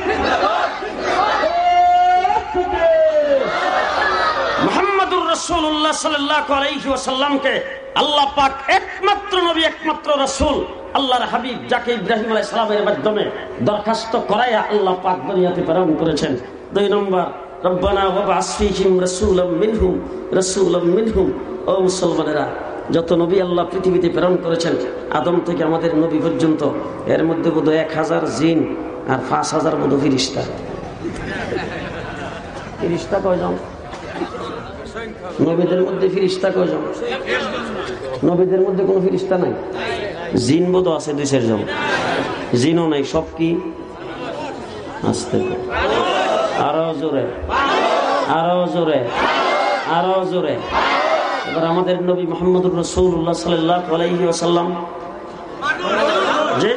মোহাম্মদুর রসুল্লাহ সাল্লাহ ওয়াসাল্লামকে আল্লাহ পাক একমাত্র নবী, একমাত্র রসুল, আল্লাহর হাবিব যাকে ইব্রাহিম আলাই সালামের মাধ্যমে দরখাস্ত করাইয়া আল্লাহ পাক দুনিয়াতে প্রেরণ করেছেন। দুই নম্বর, রব্বানা মিনহুম মিনহুম। ও মুসলমানেরা, যত নবী আল্লাহ পৃথিবীতে প্রেরণ করেছেন, আদম থেকে আমাদের নবী পর্যন্ত, এর মধ্যে বোধ এক হাজার জিন আর পাঁচ হাজার বোধ ফিরিস্তা। ফিরিস্তা কয়জন? নবীদের মধ্যে ফিরিস্তা কয়জন? নবীদের মধ্যে কোনো ফিরিস্তা নাই? জিন বোধ আছে দুই, চারজন। জিনও নাই, সব কি? আসতে আরও জোরে। আরও জোরে। আরও জোরে। এবার আমাদের নবী মোহাম্মদুর রসুল্লাহ সাল্লাম যে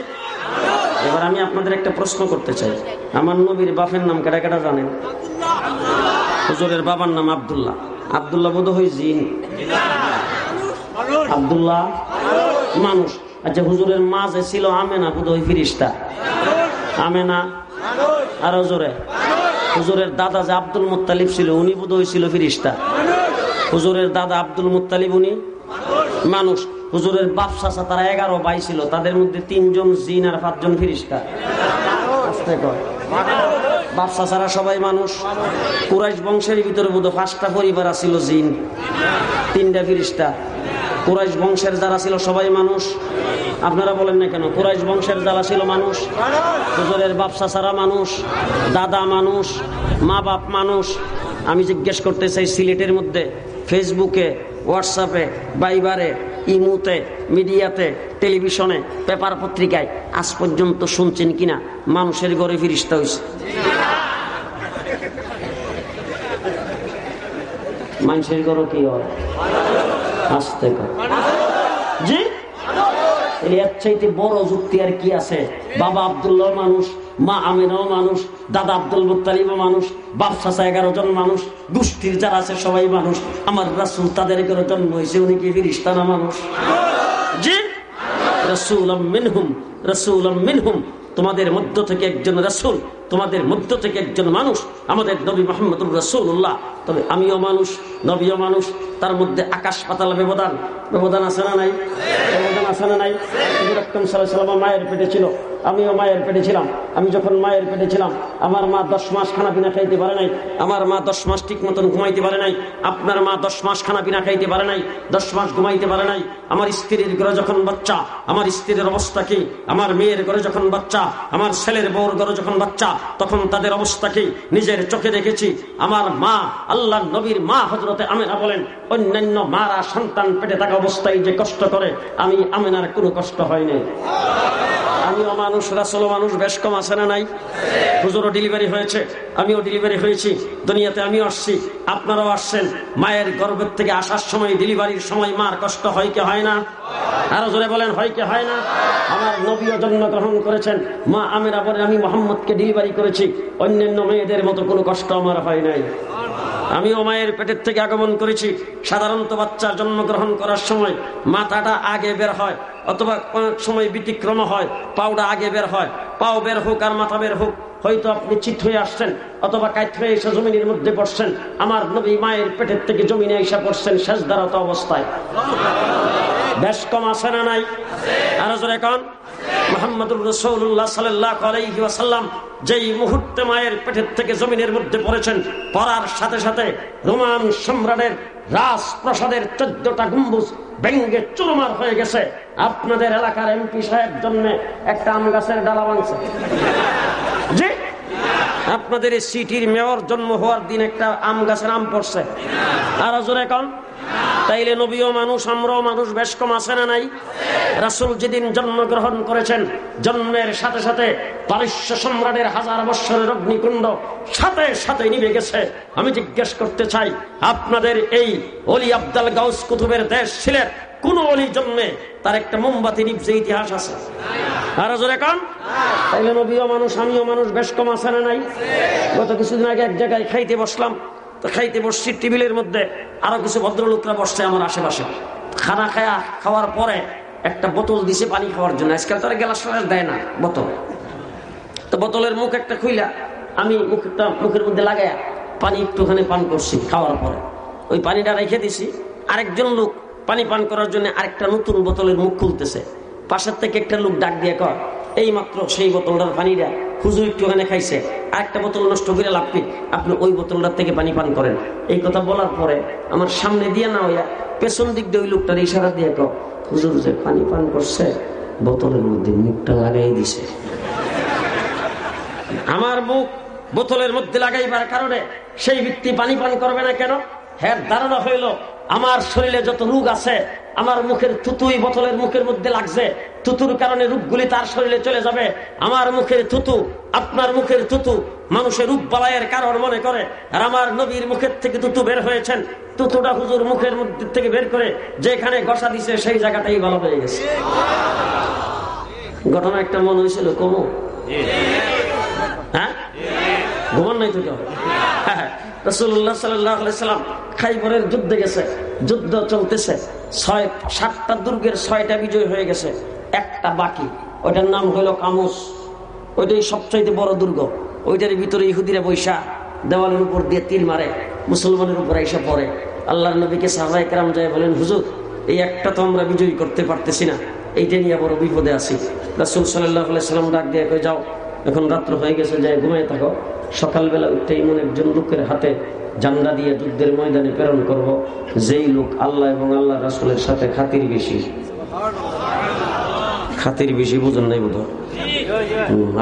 এবার আমি আপনাদের একটা প্রশ্ন করতে চাই। আমার নবীর বাপের নাম কেটা কেটা জানেন? হুজুরের বাবার নাম আবদুল্লাহ। আবদুল্লাহ বোধ হয় জিন। আবদুল্লাহ? মানুষ। আচ্ছা হুজুরের মা যে ছিল আমেনা বোধ হয় ফিরিস্তা। আমেনা? আর জোরে। হুজুরের দাদা যে আব্দুল মুতালিব ছিল উনি বোধ হয়েছিল ফিরিস্তা। হুজুরের দাদা আব্দুল মুতালিব উনি? মানুষ। হুজুরের বাপ চাচা তারা এগারো ভাই ছিল তাদের মধ্যে তিনজন জিন আর পাঁচজন ফিরিস্তা। আস্তে কয় বাপসা ছাড়া সবাই মানুষ। কুরাইশ বংশের ভিতরে বোধ পাঁচটা পরিবার আছিল জিন, তিনটা ফিরিস্তা। কুরাইশ বংশের যারা ছিল সবাই মানুষ। আপনারা বলেন না কেন? কুরাইশ বংশের যারা ছিল মানুষ, হুজুরের বাপসা ছাড়া মানুষ, দাদা মানুষ, মা বাপ মানুষ। আমি জিজ্ঞেস করতে চাই, সিলেটের মধ্যে, ফেসবুকে, হোয়াটসঅ্যাপে, বাইবারে, ইমুতে, মিডিয়াতে, টেলিভিশনে, পেপার পত্রিকায় আজ পর্যন্ত শুনছেন কিনা? মানুষের ঘরে ফিরিস্তা হয়েছে মানুষের ঘরও কি হয়? আসতে জি? বড় যুক্তি আর কি আছে? বাবা আবদুল্লাহ মানুষ, মা আমিনাও মানুষ, দাদা আব্দুল মুতালিবও মানুষ, বাপ চাচা এগারো জন মানুষ, গোষ্ঠীর যারা আছে সবাই মানুষ। আমার রাসুল তাদের এগারো জন্ম হয়েছে, উনি কি ফিরিস্তানা মানুষ? জি? রসুল মিনহুম রসুল মিনহুম। তোমাদের মধ্য থেকে একজন রসুল, তোমাদের মধ্য থেকে একজন মানুষ, আমাদের নবী মোহাম্মদুর রসুল্লাহ তবে আমিও মানুষ, নবীও মানুষ, তার মধ্যে আকাশ পাতাল ব্যবধান ব্যবধান আছে না নাই? ব্যবধান আছে না নাই? মায়ের পেটে ছিল। আমিও মায়ের পেটে ছিলাম। আমি যখন মায়ের পেটে ছিলাম, আমার মা দশ মাস খানা পিনা খাইতে পারে নাই। আমার মা দশ মাস ঠিক মতন ঘুমাইতে পারে নাই। আপনার মা দশ মাস খানা পিনা খাইতে পারে নাই, দশ মাস ঘুমাইতে পারে নাই। আমার স্ত্রীর ঘরে যখন বাচ্চা, আমার স্ত্রীর অবস্থা কি? আমার মেয়ের ঘরে যখন বাচ্চা, আমার ছেলের বউর ঘরে যখন বাচ্চা, তখন তাদের অবস্থা কি? নিজের চোখে দেখেছি। আমার মা আল্লাহ নবীর মা হজরতে আমেরা বলেন অন্যান্য মারা সন্তান পেটে থাকা অবস্থায় যে কষ্ট করে, আমি আমেনার কোনো কষ্ট হয়নি। আমিও মানুষ রাসল মানুষ, বেশ কম আছে না নাই? হুজুরও ডেলিভারি হয়েছে, আমিও ডেলিভারি হয়েছি, দুনিয়াতে আমিও আসছি, আপনারাও আসছেন। মায়ের গর্ভের থেকে আসার সময় ডেলিভারির সময় মার কষ্ট হয় কি হয় না? আরও জোরে বলেন, হয় কি হয় না? আমার নবীও জন্মগ্রহণ করেছেন, মা আমেরা বলেন আমি মোহাম্মদকে ডেলিভারি করেছি। অন্যান্য মেয়েদের মতো কোনো কষ্ট আমার হয় নাই। আমিও মায়ের পেটের থেকে আগমন করেছি। সাধারণত বাচ্চার জন্মগ্রহণ করার সময় মাথাটা আগে বের হয়, অথবা সময় ব্যতিক্রম হয় পাউটা আগে বের হয়। পাও বের হোক আর মাথা বের হোক, হয়তো আপনি চিত হয়ে আসছেন, অথবা কাইত হয়ে এসে জমিনের মধ্যে পড়ছেন। আমার নবী মায়ের পেটের থেকে জমিনে এসে পড়ছেন শেষ দাঁড়াতো অবস্থায়। বেশ কম আসে না নাই? আরও কন। মধ্যে পড়েছেন, পড়ার সাথে সাথে রোমান সম্রাটের রাজপ্রাসাদের চোদ্দটা গম্বুজ চুরমার হয়ে গেছে। আপনাদের এলাকার এমপি সাহেব জন্য একটা আম গাছের ডালা ভাঙছে। জি? আপনাদের এই সিটির মেয়র জন্ম হওয়ার দিন একটা আম গাছের আম পড়ছে। আর জোরে এখন তাইলে নবীয় মানুষ, আমরাও মানুষ, বেশ কম আছে না নাই? রাসুল যেদিন জন্মগ্রহণ করেছেন, জন্মের সাথে সাথে পারস্য সম্রাটের হাজার বৎসরের অগ্নিকুণ্ড সাথে সাথে নিভে গেছে। আমি জিজ্ঞেস করতে চাই, আপনাদের এই অলি আব্দাল গাউস কুতুবের দেশ ছিলেন কোন অলি জন্মে তার একটা মোমবাতি নিভছে, ইতিহাস আছে। আর মানুষ, আমিও মানুষ, বেশ কম নাই? গত আগে এক জায়গায় খাইতে বসলাম। তো খাইতে বসছি টেবিলের মধ্যে। কিছু ভদ্রলোকরা বসছে আমার আশেপাশে। খানা খায়া খাওয়ার পরে একটা বোতল দিছে পানি খাওয়ার জন্য। আজকাল তো আর গ্লাস ফ্লাস দেয় না, বোতল। তো বোতলের মুখ একটা খুইলা। আমি মুখটা মুখের মধ্যে লাগাইয়া পানি একটুখানি পান করছি খাওয়ার পরে। ওই পানিটা রেখে দিছি। আরেকজন লোক পানি পান করার জন্য আরেকটা নতুন বোতলের মুখ খুলতেছে। পাশের থেকে একটা লোক ডাক দিয়ে কর এই মাত্র সেই বোতলটার পানিটা হুজুর একটুখানে খাইছে। আরেকটা বোতল নষ্ট করে লাভ লাভি আপনি ওই বোতলটার থেকে পানি পান করেন। এই কথা বলার পরে আমার সামনে দিয়ে না হইয়া পেছন দিক দিয়ে ওই লোকটার ইশারা দিয়ে কর হুজুর যে পানি পান করছে, বোতলের মধ্যে মুখটা লাগাই দিছে। আমার মুখ বোতলের মধ্যে লাগাইবার কারণে সেই ব্যক্তি পানি পান করবে না কেন? হ্যাঁ ধারণা হইল আমার শরীরে যত রোগ আছে, আমার মুখের থুতুই বোতলের মুখের মধ্যে লাগছে, থুতুর কারণে রোগগুলি তার শরীরে চলে যাবে। আমার মুখের থুতু, আপনার মুখের থুতু মানুষের রূপ বালাইয়ের কারণ মনে করে। আর আমার নবীর মুখের থেকে তুতু বের হয়েছেন। তুতুটা হুজুর মুখের মধ্যে থেকে বের করে যেখানে গসা দিছে, সেই জায়গাটাই ভালো হয়ে গেছে। ঘটনা একটা মনে হয়েছিল, কমু? হ্যাঁ? ঘুমান নাই তো কেউ? গেছে। যুদ্ধ চলতেছে। ছয়, সাতটা দুর্গের ছয়টা হয়ে গেছে। একটা বাকি, ওইটার নাম ওইটাই সবচাইতে বড় দুর্গ। ওইটার ভিতরে ইহুদিরা বৈশা দেওয়ালের উপর দিয়ে তীর মারে, মুসলমানের উপর এসে পড়ে। আল্লাহ নবীকে সাহবাই যায় বলেন, হুজুর, এই একটা তো আমরা বিজয়ী করতে পারতেছি না। এইটা নিয়ে বড় বিপদে আছি। রাসুল সাল্লাহ সাল্লাম ডাক দিয়ে যাও। এখন রাত্র হয়ে গেছে যায় ঘুমিয়ে থাকো। সকালবেলা উঠতে এমন একজন লোকের হাতে জান্ডা দিয়ে যুদ্ধের ময়দানে প্রেরণ করব। যেই লোক আল্লাহ এবং আল্লাহ রাসুলের সাথে খাতির বেশি। খাতির বেশি বুঝেন নাই বোধ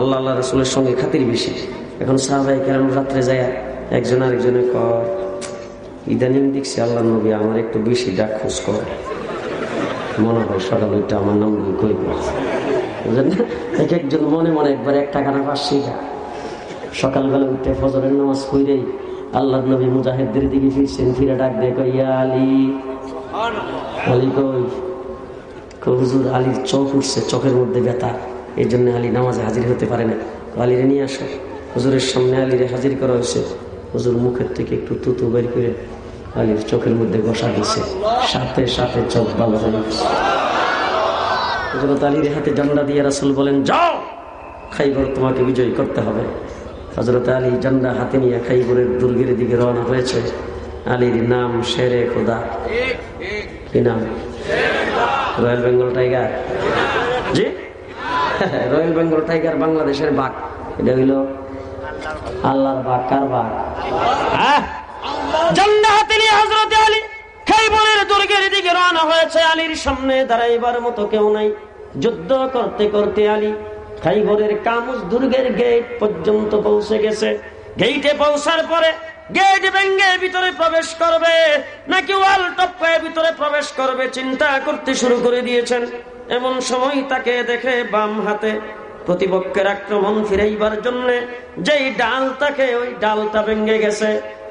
আল্লাহ আল্লাহ রাসুলের সঙ্গে খাতির বেশি। এখন সাহাবাই কেরাম রাত্রে যায় একজন আরেকজনে কর ইদানিং দেখছি আল্লাহ নবী আমার একটু বেশি ডাক খোঁজ করে। মনে হয় সকাল ওইটা আমার নাম কই বুঝলেন এক একজন মনে মনে একবার এক টাকা না সকালবেলা উঠে ফজরের নামাজ কইরেই আল্লাহ নবী মুজাহিদদের দিকে ফিরছেন, ফিরে ডাক দিয়ে চোখ উঠছে, চোখের মধ্যে ব্যথা। এই জন্য আলী নামাজে হাজির হতে পারে না। আলীরে নিয়ে আসো। হুজুরের সামনে আলীরে হাজির করা হয়েছে। হুজুর মুখের থেকে একটু তুতু বের করে আলীর চোখের মধ্যে বসা দিছে সাথে সাথে চোখ ভালো হয়ে হজরত আলীর হাতে জান্ডা দিয়ে রাসুল বলেন, যাও, খাইবর তোমাকে বিজয় করতে হবে। হজরত আলী জান্ডা হাতে নিয়ে খাইবরের দুর্গের দিকে রওনা হয়েছে। আলীর নাম শেরে খোদা। কি নাম? Royal Bengal tiger. জি? রয়্যাল বেঙ্গল টাইগার বাংলাদেশের বাঘ। এটা হইল আল্লাহর বাঘ। কার বাঘ? জান্ডা হাতে নিয়ে হজরত আলী খাইবরের দুর্গের দিকে রওনা হয়েছে। আলীর সামনে দাঁড়াইবার মতো কেউ নাই। যুদ্ধ করতে করতে আলী খাইবরের কামুজ দুর্গের গেট পর্যন্ত পৌঁছে গেছে। গেইটে পৌঁছার পরে গেট ভেঙ্গে ভিতরে প্রবেশ করবে, নাকি ওয়াল টপকায় ভিতরে প্রবেশ করবে, চিন্তা করতে শুরু করে দিয়েছেন। এমন সময় তাকে দেখে বাম হাতে প্রতিপক্ষের আক্রমণ ফিরাইবার জন্য যেই ডাল তাকে, ওই ডালটা ভেঙ্গে গেছে।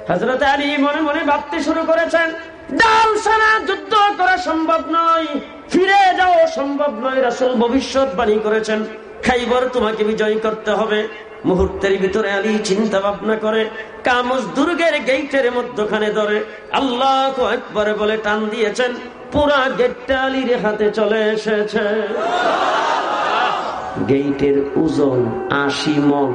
হজরত আলী মনে মনে ভাবতে শুরু করেছেন ডাল সারা যুদ্ধ করা সম্ভব নয়। ফিরে যাও সম্ভব নয়, রাসুল ভবিষ্যৎবাণী করেছেন। খাইবার তোমাকে বিজয় করতে হবে। মুহূর্তের ভিতরে আলী চিন্তা ভাবনা করে কামজ দুর্গের গেইটের মধ্যখানে ধরে আল্লাহ একবারে বলে টান দিয়েছেন। পুরা গেটটা আলীর হাতে চলে এসেছে। গেইটের ওজন আশি মন।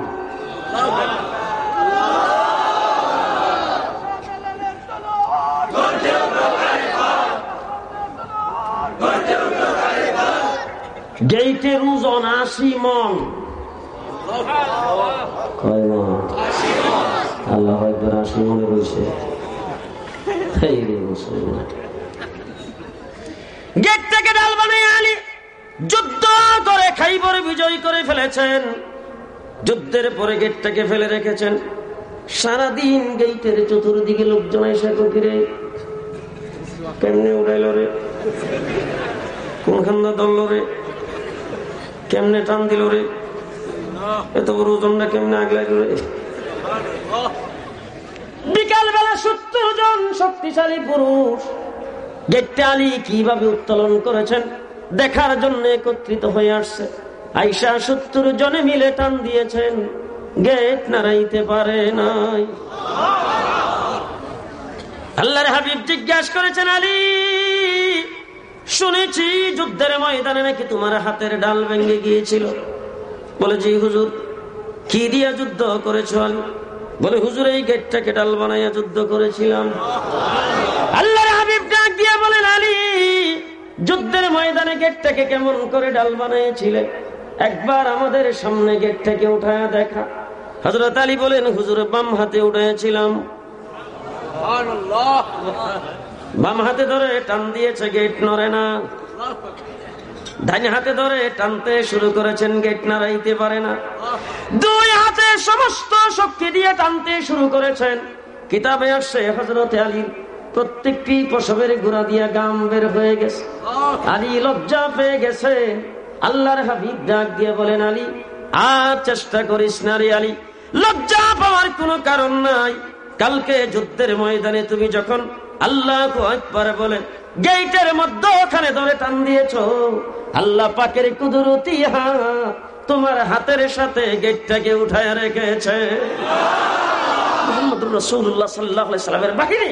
গেইটের ওজন আশি মন আল্লাহ মনে ডাল আনি যুদ্ধ বিজয় করে ফেলেছেন যুদ্ধের পরে গেটটাকে ফেলে রেখেছেন। সারাদিন গেটের চতুর্দিকে লোকজন এসে ফিরে কেমনে উড়াইল রে? কোনখান দল রে? কেমনে টান দিল রে? এত বড় ওজনটা কেমনে আগলাই রে? বিকাল বেলা সত্তর জন শক্তিশালী পুরুষ গেটটা আলী কীভাবে উত্তোলন করেছেন দেখার জন্য একত্রিত হয়ে আসছে। আইসা সত্তর জনে মিলে টান দিয়েছেন, গেট নাড়াইতে পারে নাই। আল্লাহর হাবিব জিজ্ঞাসা করেছেন আলী শুনেছি যুদ্ধের ময়দানে নাকি তোমার হাতের ডাল ভেঙে গিয়েছিল। বলে, জি হুজুর, কি দিয়া যুদ্ধ করেছ বলে, হুজুর, এই গেটটাকে ডাল বানাইয়া যুদ্ধ করেছিলাম। আল্লাহর হাবিব বলেন, আলী, যুদ্ধের ময়দানে গেটটাকে কেমন করে ডাল বানিয়েছিলেন একবার আমাদের সামনে গেটটাকে উঠায়া দেখা। হজরত আলী বলেন, হুজুর, বাম হাতে উঠেছিলাম বাম হাতে ধরে টান দিয়েছে গেট নড়ে না। হাতে ধরে টানতে শুরু করেছেন গেট নাড়াইতে পারে না। দুই হাতে সমস্ত শক্তি দিয়ে টানতে শুরু করেছেন। কিতাবে আসছে হজরত আলী। প্রত্যেকটি গোড়া দিয়া গাম বের হয়ে গেছে। আলী লজ্জা পেয়ে গেছে। আল্লাহর হাবিব ডাক দিয়ে বলেন, আলী, আর চেষ্টা করিস না রে আলী। লজ্জা পাওয়ার কোনো কারণ নাই। কালকে যুদ্ধের ময়দানে তুমি যখন আল্লাহ একবার বলে, গেইটের মধ্যে ওখানে ধরে টান দিয়েছ। আল্লাহ পাকের কুদরতি তোমার হাতের সাথে গেটটাকে উঠায় রেখেছে। মোহাম্মদ রসুল্লাহ সাল্লাহ সাল্লামের বাহিনী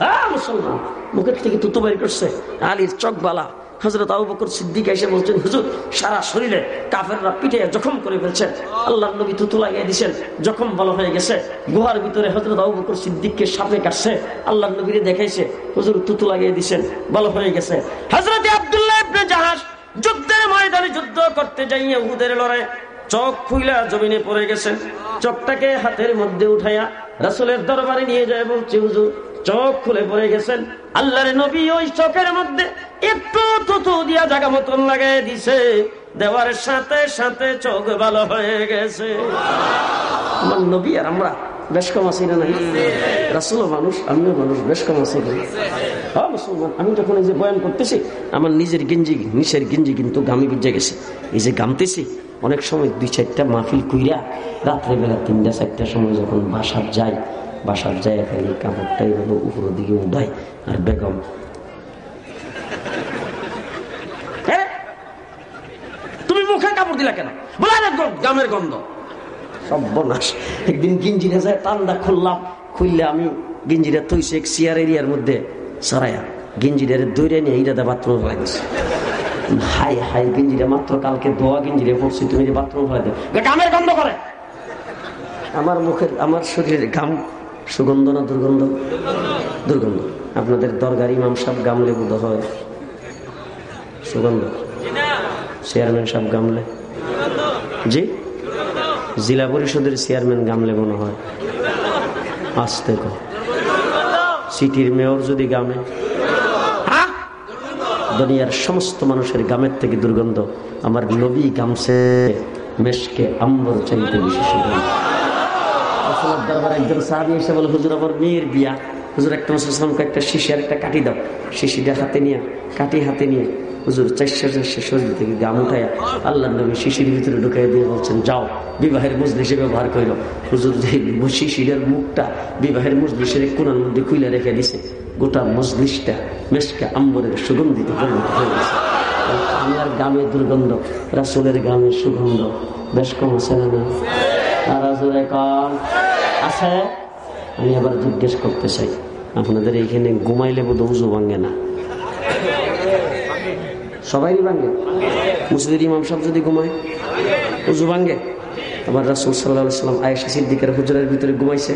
হ্যাঁ মুসলমান। মুখের থেকে তুতু করছে। আলীর চকবালা হজরত আবু সিদ্দিক এসে বলছেন, হুজুর, সারা শরীরে কাফেররা পিঠে জখম করে আল্লাহ নবী তুতু লাগিয়ে দিচ্ছেন জখম হয়ে গেছে। গুহার ভিতরে হজরত সিদ্দিককে সাপে কাটছে আল্লাহ দেখাইছে, হুজুর তুতু লাগিয়ে দিচ্ছেন হয়ে গেছে। হজরত ইবনে যুদ্ধের ময়দানে যুদ্ধ করতে যাইয়া উহুদের লড়াই, চোখ খুইলা জমিনে পড়ে গেছেন চোখটাকে হাতের মধ্যে উঠাইয়া রাসুলের দরবারে নিয়ে যায় বলছে, হুজুর, চোখ খুলে পড়ে গেছেন। আল্লাহর নবী ওই চোখের মধ্যে একটু দিয়া জায়গা মতন লাগাই দিছে। দেওয়ার সাথে সাথে চোখ ভালো হয়ে গেছে। আমার নবী আর আমরা বেশ কম আছি না নাই? রাসুল মানুষ, আমিও মানুষ, বেশ কম আছি হ্যাঁ মুসলমান, আমি যখন এই যে বয়ান করতেছি, আমার নিজের গেঞ্জি নিচের গেঞ্জি কিন্তু গামে ভিজে গেছে। এই যে গামতেছি অনেক সময় দুই চারটা মাহফিল কুইরা রাত্রেবেলা তিনটা, চারটার সময় যখন বাসার যাই, বাসার যায় এখানে কাপড়টা এইভাবে উপরের দিকে উঠাই, আর বেগম তুমি মুখে কাপড় দিলা কেন? বলে গামের গন্ধ। সর্বনাশ। একদিন গিঞ্জিরে যায় টান্ডা খুললাম খুললে আমি গিঞ্জিরা থইছে এক চেয়ার এরিয়ার মধ্যে সরাইয়া। গিঞ্জিরে দৈরে নিয়ে এইটাতে বাথরুম ফেলাই দিচ্ছে হাই হাই গিঞ্জিরে মাত্র কালকে দোয়া গিঞ্জিরে পড়ছি তুমি যে বাথরুম ফেলাই দেবে গামের গন্ধ করে। আমার মুখের আমার শরীরের গাম সুগন্ধ না দুর্গন্ধ? দুর্গন্ধ। আপনাদের দরগার ইমাম সাহেব গামলে বোধ হয়। সুগন্ধ। চেয়ারম্যান সব গামলে জি? জেলা পরিষদের চেয়ারম্যান গামলে মনে হয়। আসতে কো সিটির মেয়র যদি গামে। দুনিয়ার সমস্ত মানুষের গামের থেকে দুর্গন্ধ আমার নবী গামছে। মেশকে আম্বর চাইতে বেশি সুগন্ধ দরবার একজন সাহাবি এসে বলে হুজুর আমার মেয়ের বিয়া। হুজুর একটা মুসলমানকে একটা শিশি আর একটা কাটি দাও। শিশিটা হাতে নিয়ে কাটি হাতে নিয়ে, হুজুর চারশো শরীর থেকে গাম উঠাইয়া আল্লাহ নবী শিশির ভিতরে ঢুকাই দিয়ে বলছেন, যাও, বিবাহের মজলিসে ব্যবহার করো হুজুর শিশিরের মুখটা বিবাহের মজলিসের কোনার মধ্যে খুলে রেখে দিছে, গোটা মজলিসটা মেশকে আম্বরের সুগন্ধিত পরিণত হয়ে গেছে। আমি আর গামে দুর্গন্ধ, রাসুলের গামে সুগন্ধ, বেশ কম আছে না আর আছে? আমি আবার জিজ্ঞেস করতে চাই, আপনাদের এইখানে ঘুমাইলে বোধ উজু ভাঙ্গে না? সবাই ভাঙ্গে মুসিদের ইমাম সাহেব যদি ঘুমায়, উজু ভাঙ্গে আবার রাসুল সাল্লাহ সাল্লাম আয়েশা সিদ্দিকের হুজুরের ভিতরে ঘুমাইছে,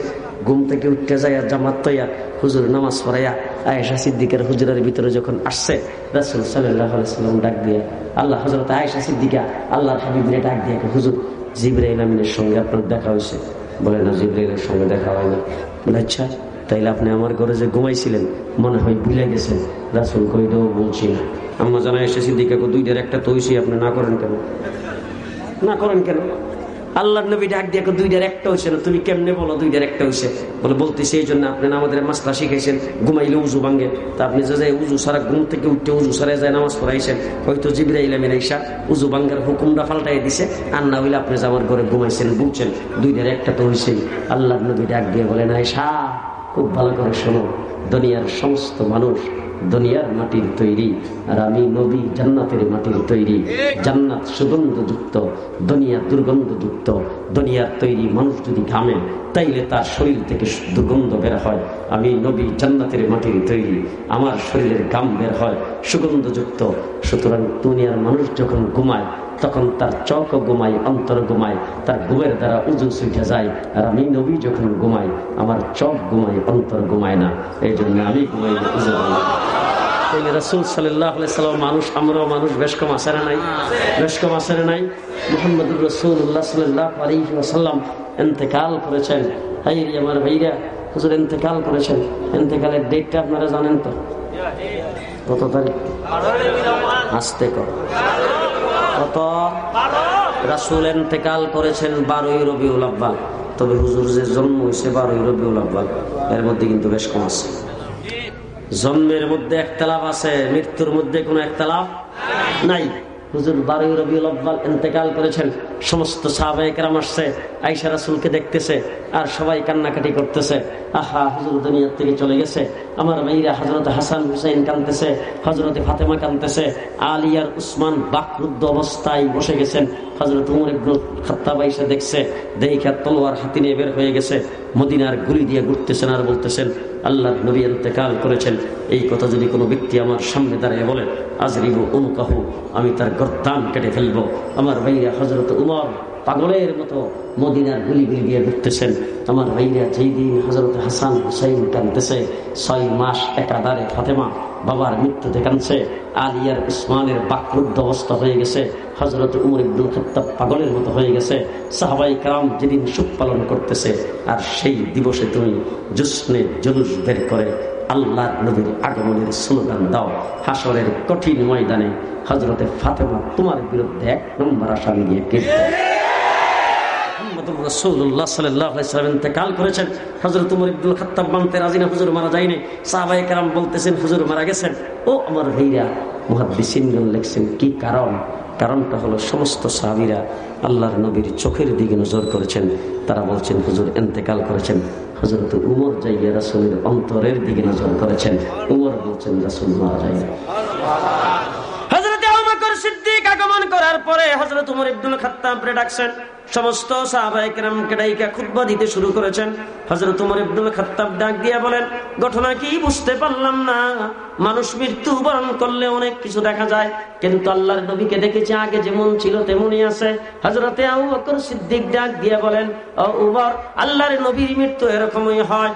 ঘুম থেকে উঠতে যায় জামাত তৈয়া, হুজুর নামাজ পড়াইয়া আয়েশা সিদ্দিকের হুজুরের ভিতরে যখন আসছে, রাসুল সাল্লাম ডাক দিয়ে, আল্লাহ হজরত আয়েশা সিদ্দিকা, আল্লাহর হাবিবরে ডাক দিয়ে হুজুর? জিব্রাইল আমিনের সঙ্গে আপনার দেখা হয়েছে। বলে, না, জিব্রাইলের সঙ্গে দেখা হয়নি বলে আচ্ছা তাইলে আপনি আমার ঘরে যে ঘুমাইছিলেন, মনে হয় ভুলে গেছেন। রাসুল কইটাও বলছি না। আম্মা জানা এসে সিদ্দিকাকে দুইটার একটা তৈছি আপনি না করেন কেন? না করেন কেন? আল্লাহ নবী ডাক দিয়ে দুইটার একটা হয়েছে না, তুমি কেমনে বলো দুইটার একটা হয়েছে বলে বলতে সেই জন্য আপনি আমাদের মাসলা শিখাইছেন, ঘুমাইলে উজু ভাঙ্গে তা আপনি যে যায় উজু সারা ঘুম থেকে উঠতে উজু সারা যায় নামাজ পড়াইছেন, হয়তো জিবরাইল আমিন আইসা উজু ভাঙ্গার হুকুমটা পাল্টাই দিছে, আর না হইলে আপনি যে আমার ঘরে ঘুমাইছেন বুঝছেন দুইটার একটা তো হয়েছেই আল্লাহ নবী ডাক দিয়ে বলেন আয়সা খুব ভালো করে শোনো। দুনিয়ার সমস্ত মানুষ দুনিয়ার মাটির তৈরি, আর আমি নবী জান্নাতের মাটির তৈরি। জান্নাত সুগন্ধযুক্ত, দুনিয়া দুর্গন্ধযুক্ত, দুনিয়ার তৈরি মানুষ যদি ঘামে, তাইলে তার শরীর থেকে দুর্গন্ধ বের হয়। আমি নবী জান্নাতের মাটির তৈরি, আমার শরীরের গাম বের হয়, সুগন্ধযুক্ত। সুতরাং দুনিয়ার মানুষ যখন ঘুমায় তখন তার চক ঘুমায়, অন্তর ঘুমায়, তার ঘুমের দ্বারা উজু সুইঠে যায়। আর আমি নবী যখন ঘুমাই, আমার চক ঘুমাই অন্তর ঘুমায় না। এই জন্য আমি ঘুমাই মানুষ মানুষ নাই? নাই? সাল্লাহ করেছেন। আমার ভাইরা করেছেন। ডেটটা আপনারা জানেন তো? কত তারিখ? আসতে কর। রাসুল করেছেন বারোই তবে হুজুর যে জন্ম হয়েছে বারোই এর মধ্যে কিন্তু বেশ কম আছে। জন্মের মধ্যে একতলাপ আছে, মৃত্যুর মধ্যে কোনো একতলাপ নাই। হুজুর বারোই রবি আব্বাল এতেকাল করেছেন, সমস্ত সাহাবাহিকেরাম আসছে আইসা রাসুলকে দেখতেছে আর সবাই কান্নাকাটি করতেছে। আহা, হুজুর দুনিয়ার থেকে চলে গেছে। আমার মেয়েরা হজরত হাসান হুসাইন কানতেছে হজরত ফাতেমা কানতেছে আলিয়ার উসমান বাকরুদ্ধ অবস্থায় বসে গেছেন। হজরত উমর ইবনুল খাত্তাব আইসা দেখছে, দেখে তলোয়ার হাতি নিয়ে বের হয়ে গেছে। মদিনার গুলি দিয়ে ঘুরতেছেন আর বলতেছেন, আল্লাহ নবী এতেকাল করেছেন। এই কথা যদি কোনো ব্যক্তি আমার সামনে দাঁড়িয়ে বলে, আজরিবু অনুকাহু আমি তার গর্দান কেটে ফেলব। আমার ভাইয়া হজরত উমর পাগলের মতো মদিনার গুলি গুলি দিয়ে ঘুরতেছেন। আমার ভাইরা যেই দিন হজরত হাসান হুসাইন কানতেছে ছয় মাস একাধারে ফাতেমা বাবার মৃত্যুতে কানছে আলিয়ার উসমানের বাকরুদ্ধ অবস্থা হয়ে গেছে হজরত উমর ইবুল খত্তাব পাগলের মতো হয়ে গেছে, সাহাবাই কালাম যেদিন সুখ পালন করতেছে, আর সেই দিবসে তুমি জুসনে জলুস বের করে আল্লাহ নবীর আগমনের স্লোগান দাও। হাসরের কঠিন ময়দানে হজরতে ফাতেমা তোমার বিরুদ্ধে এক নম্বর আসামি দিয়ে কেটে করেছেন। ইবুল খত্তাব মানতে হুজুর মারা যায়নি। সাহাবাই বলতেছেন মারা গেছেন। ও আমার ভাইরা লিখছেন কারণ? কারণটা হলো সমস্ত সাহাবিরা আল্লাহর নবীর চোখের দিকে নজর করেছেন। তারা বলছেন, হুজুর এন্তেকাল করেছেন। হজরত উমর যাইয়া রাসুলের অন্তরের দিকে নজর করেছেন। উমর বলছেন, রাসুল মারা আগমন করার পরে হজরত উমর ইবদুল খাত্তাবরে ডাকছেন সমস্ত সাহাবাহিকরামকে ডাইকা দিতে শুরু করেছেন। হজরত উমর ইবদুল ডাক দিয়া বলেন, ঘটনা কি বুঝতে পারলাম না। মানুষ মৃত্যু বরণ করলে অনেক কিছু দেখা যায়, কিন্তু আল্লাহর নবীকে দেখেছি আগে যেমন ছিল তেমনই আছে। হজরতে সিদ্দিক ডাক দিয়া বলেন, ও উমর, আল্লাহর নবীর মৃত্যু এরকমই হয়।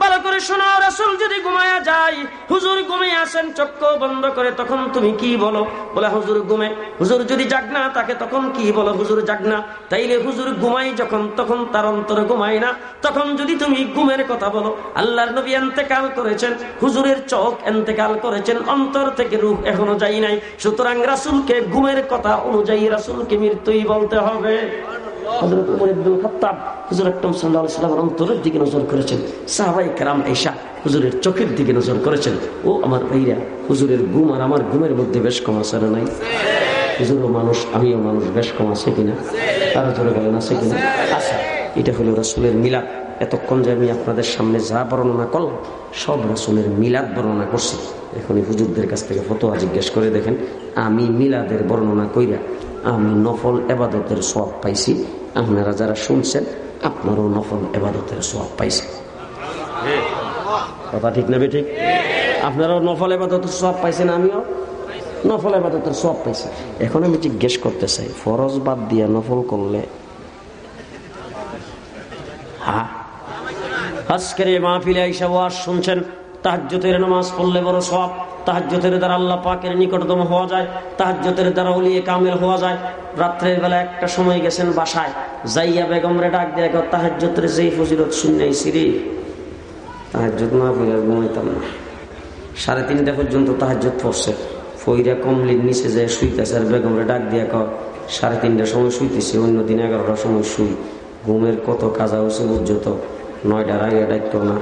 ভালো করে শোনো, রাসুল যদি ঘুমায়া যায়, হুজুর ঘুমে আসেন চক্র বন্ধ করে, তখন তুমি কি বলো? বলে, হুজুর ঘুমে। হুজুর যদি জাগনা তাকে তখন কি বলো? হুজুর জাগনা তাইলে হুজুর ঘুমাই যখন, তখন তার অন্তরে ঘুমাই না। তখন যদি তুমি ঘুমের কথা বলো, আল্লাহর নবী এন্তেকাল করেছেন, হুজুরের চোখ এন্তেকাল করেছেন, অন্তর থেকে রূপ এখনও যাই নাই। সুতরাং রাসুলকে ঘুমের কথা অনুযায়ী রাসুলকে মৃত্যুই বলতে হবে। উমর হুজুর অন্তরের দিকে নজর করেছেন। হুজুরের চোখের দিকে নজর করেছেন। ও আমার ভাইরা, হুজুরের ঘুম আর আমার ঘুমের মধ্যে বেশ কম আছে না নাই? হুজুরও মানুষ, আমিও মানুষ, বেশ কম আছে কিনা? ধরে গেলেন আছে কিনা? আচ্ছা এটা হলো রসুলের মিলাদ। এতক্ষণ যে আমি আপনাদের সামনে যা বর্ণনা করলাম, সব রসুলের মিলাদ বর্ণনা করছি। এখন হুজুরদের কাছ থেকে ফতোয়া জিজ্ঞেস করে দেখেন, আমি মিলাদের বর্ণনা কইরা আমি নফল এবাদতের সব পাইছি। আপনারা যারা শুনছেন, আপনারও নফল এবাদতের সব পাইছেন কথা ঠিক নেবে ঠিক আপনারাও নফল এবাদতের সব পাইছেন, আমিও নফল এবাদতের সব পাইছি। এখন আমি জিজ্ঞেস করতে চাই, ফরজ বাদ দিয়ে নফল করলে? হ্যাঁ আজকের মাহফিলে আইসা ওয়াজ শুনছেন তাহাজ্যতের নামাজ পড়লে বড় সব তাহাজ্যতের দ্বারা আল্লাহ পাকের নিকটতম হওয়া যায় তাহাজ্যতের দ্বারা উলিয়ে কামেল হওয়া যায়। রাত্রের বেলা একটা সময় গেছেন বাসায়, যাইয়া বেগমরে ডাক দিয়ে তাহাজ্যতের যেই ফজিলত শুনাইছি রে তাহাজ্যত না পড়ে ঘুমাইতাম না। সাড়ে তিনটা পর্যন্ত তাহাজ্যত পড়ছে। ফইরা কমলির নিচে যায় শুইতেছে আর বেগমরে ডাক দিয়ে কর সাড়ে তিনটার সময় শুইতেছি, অন্য দিন এগারোটার সময় শুই। ঘুমের কত কাজা হয়েছে বুঝছ নয়টার আগে ডাকতো না।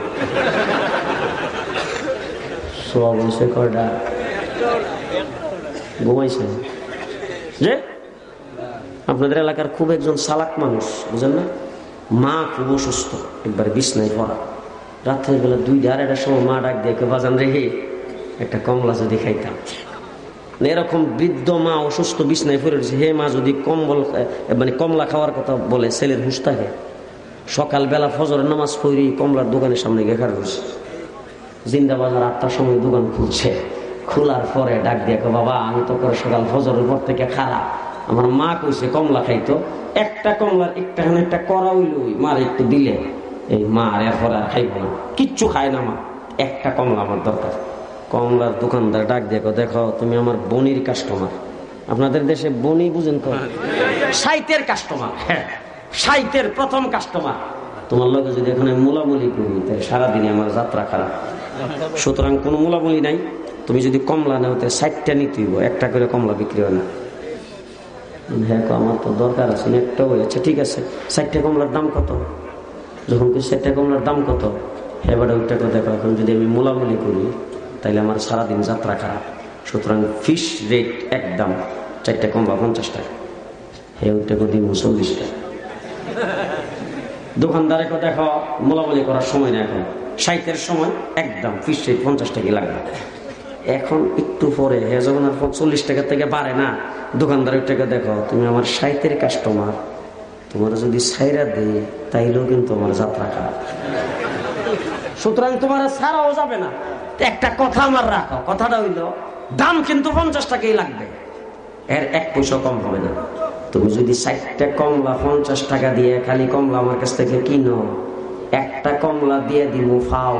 আপনাদের এলাকার খুব একজন সালাক মানুষ, বুঝেন না? মা খুব অসুস্থ, একবার বিছনায় পড়া। রাত্রের বেলা দুই আড়াইটার সময় মা ডাক দিয়ে বাজান রেহে একটা কমলা যদি খাইতাম। এরকম বৃদ্ধ মা অসুস্থ বিছনায় পড়ে রয়েছে, হে মা যদি কম্বল মানে কমলা খাওয়ার কথা বলে, ছেলের থাকে। সকালবেলা ফজরের নামাজ পড়ি, কমলার দোকানের সামনে গিয়ে খারাপ হয়েছে। জিন্দাবাজার আটটার সময় দোকান খুলছে। খোলার পরে ডাক দিয়ে বাবা, আমি তো করে সকাল ফজরের পর থেকে খারাপ। আমার মা কইছে, কমলা খাইতো। একটা কমলার একটা একটা করা হইল মার একটু দিলে। এই মা আর এরপর আর খাইব না। কিচ্ছু খায় না মা। একটা কমলা আমার দরকার। কমলার দোকানদার ডাক দেখো দেখো, তুমি আমার বনির কাস্টমার আপনাদের দেশে বনি বুঝেন তো সাইতের কাস্টমার হ্যাঁ সাইতের প্রথম কাস্টমার তোমার লগে যদি এখানে মূলামূলি করি, তাহলে সারাদিনে আমার যাত্রা খারাপ। সুতরাং কোনো মূলামূলি নাই। তুমি যদি কমলা নেও তাহলে ষাটটা নিতে একটা করে কমলা বিক্রি হয় না। হ্যাঁ আমার তো দরকার আছে একটা হয়েছে ঠিক আছে, ষাটটা কমলার দাম কত? যখন ষাটটা কমলার দাম কত? হ্যাঁ বাটা ওইটা দেখো, এখন যদি আমি মোলামুলি করি, তাইলে আমার সারাদিন যাত্রা খারাপ। সুতরাং ফিস রেট একদম চারটা কমলা পঞ্চাশ টাকা। হ্যাঁ ওইটা করে দিব চল্লিশ টাকা। দোকানদারে দেখো মোলামুলি করার সময় না এখন। সাইতের সময় একদম ফিস পঞ্চাশ টাকা লাগবে। এখন একটু পরে হে যখন আর চল্লিশ টাকা থেকে বাড়ে না দোকানদারের টাকা দেখো, তুমি আমার সাইতের কাস্টমার তোমার যদি সাইরা দে তাইলেও কিন্তু আমার যাত্রা খারাপ। সুতরাং তোমার ছাড়াও যাবে না। একটা কথা আমার রাখো, কথাটা হইল, দাম কিন্তু পঞ্চাশ টাকাই লাগবে। এর এক পয়সা কম হবে না। তুমি যদি ষাটটা কমলা পঞ্চাশ টাকা দিয়ে খালি কমলা আমার কাছ থেকে কিনো একটা কমলা দিয়ে দিব ফাও।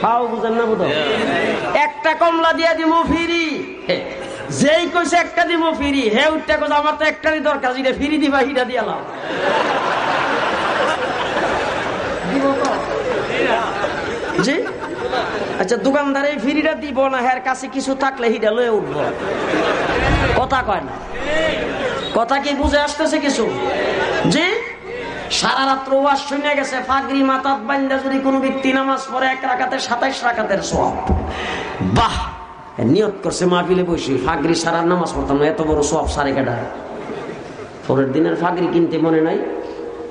ফাও বুঝেন না বুঝো একটা কমলা দিয়ে দিব ফিরি। যেই কইছে একটা দিব ফিরি হে উঠতে কোথাও আমার তো একটারই দরকার যেটা ফিরি দিবা হিটা দিয়ালাম জি? আচ্ছা দোকানদার এই ফিরিটা দিব না, হের কাছে কিছু থাকলে হিটা লয়ে উঠবো। কথা কয় না। কথা কি বুঝে আসতেছে কিছু? জি? সারা রাত্র ওয়াজ শুনে গেছে, ফাগরি মাতাত বান্দা যদি কোনো ব্যক্তি নামাজ পড়ে এক রাখাতে সাতাইশ রাখাতের সব বাহ! নিয়ত করছে মাহফিলে বসি, ফাগরি সারা নামাজ পড়তাম না, এত বড় সব সারে কাটা পরের দিনের ফাগরি কিনতে মনে নাই?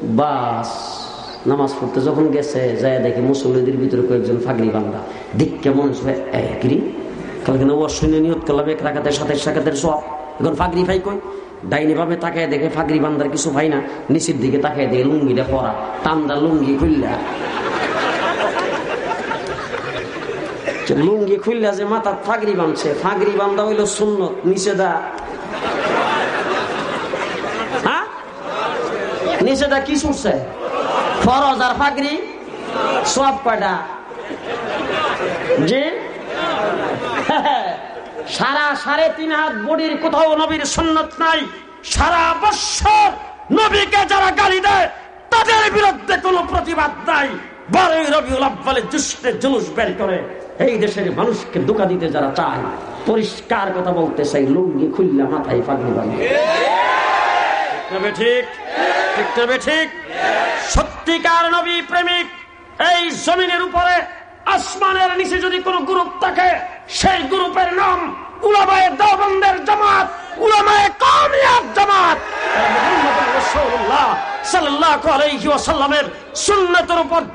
বাস। নামাজ পড়তে যখন গেছে, যায় দেখে মুসল্লিদের ভিতরে কয়েকজন ফাগরি বান্ধা দিক কেমন একরি কালকে না ওয়াজ নিয়ত করলাম, এক রাখাতে সাতাইশ রাখাতের সব। এখন ফাগরি ফাই কই? ডাইনি ভাবে তাকায় দেখে ফাগরি বান্দার কিছু ভাই না। নিচের দিকে তাকায় দেখে লুঙ্গিটা পরা। টান্দা লুঙ্গি খুললা। লুঙ্গি খুললা যে মাথা ফাগরি বাঁধছে। ফাগরি বান্ধা হইল সুন্নত নিচে দা হ্যাঁ? নিচে দা কি শুনছে? ফরজ আর ফাগরি সব কয়টা? যে সারা সাড়ে তিন হাত বডির কোথাও নবীর সন্ন্যত নাই। সারা বৎসর নবীকে যারা গালি দেয়, তাদের বিরুদ্ধে কোনো প্রতিবাদ নাই। বারোই রবিউল আব্বালে জুসে জুলুস বের করে। এই দেশের মানুষকে দোকা দিতে যারা চায়, পরিষ্কার কথা বলতে চাই, লুঙ্গি খুললে মাথায় পাগলি বাঁধে। ঠিক। ঠিক তবে ঠিক? সত্যিকার নবী প্রেমিক এই জমিনের উপরে আসমানের নিচে যদি কোন গ্রুপ থাকে, সেই গ্রুপের নাম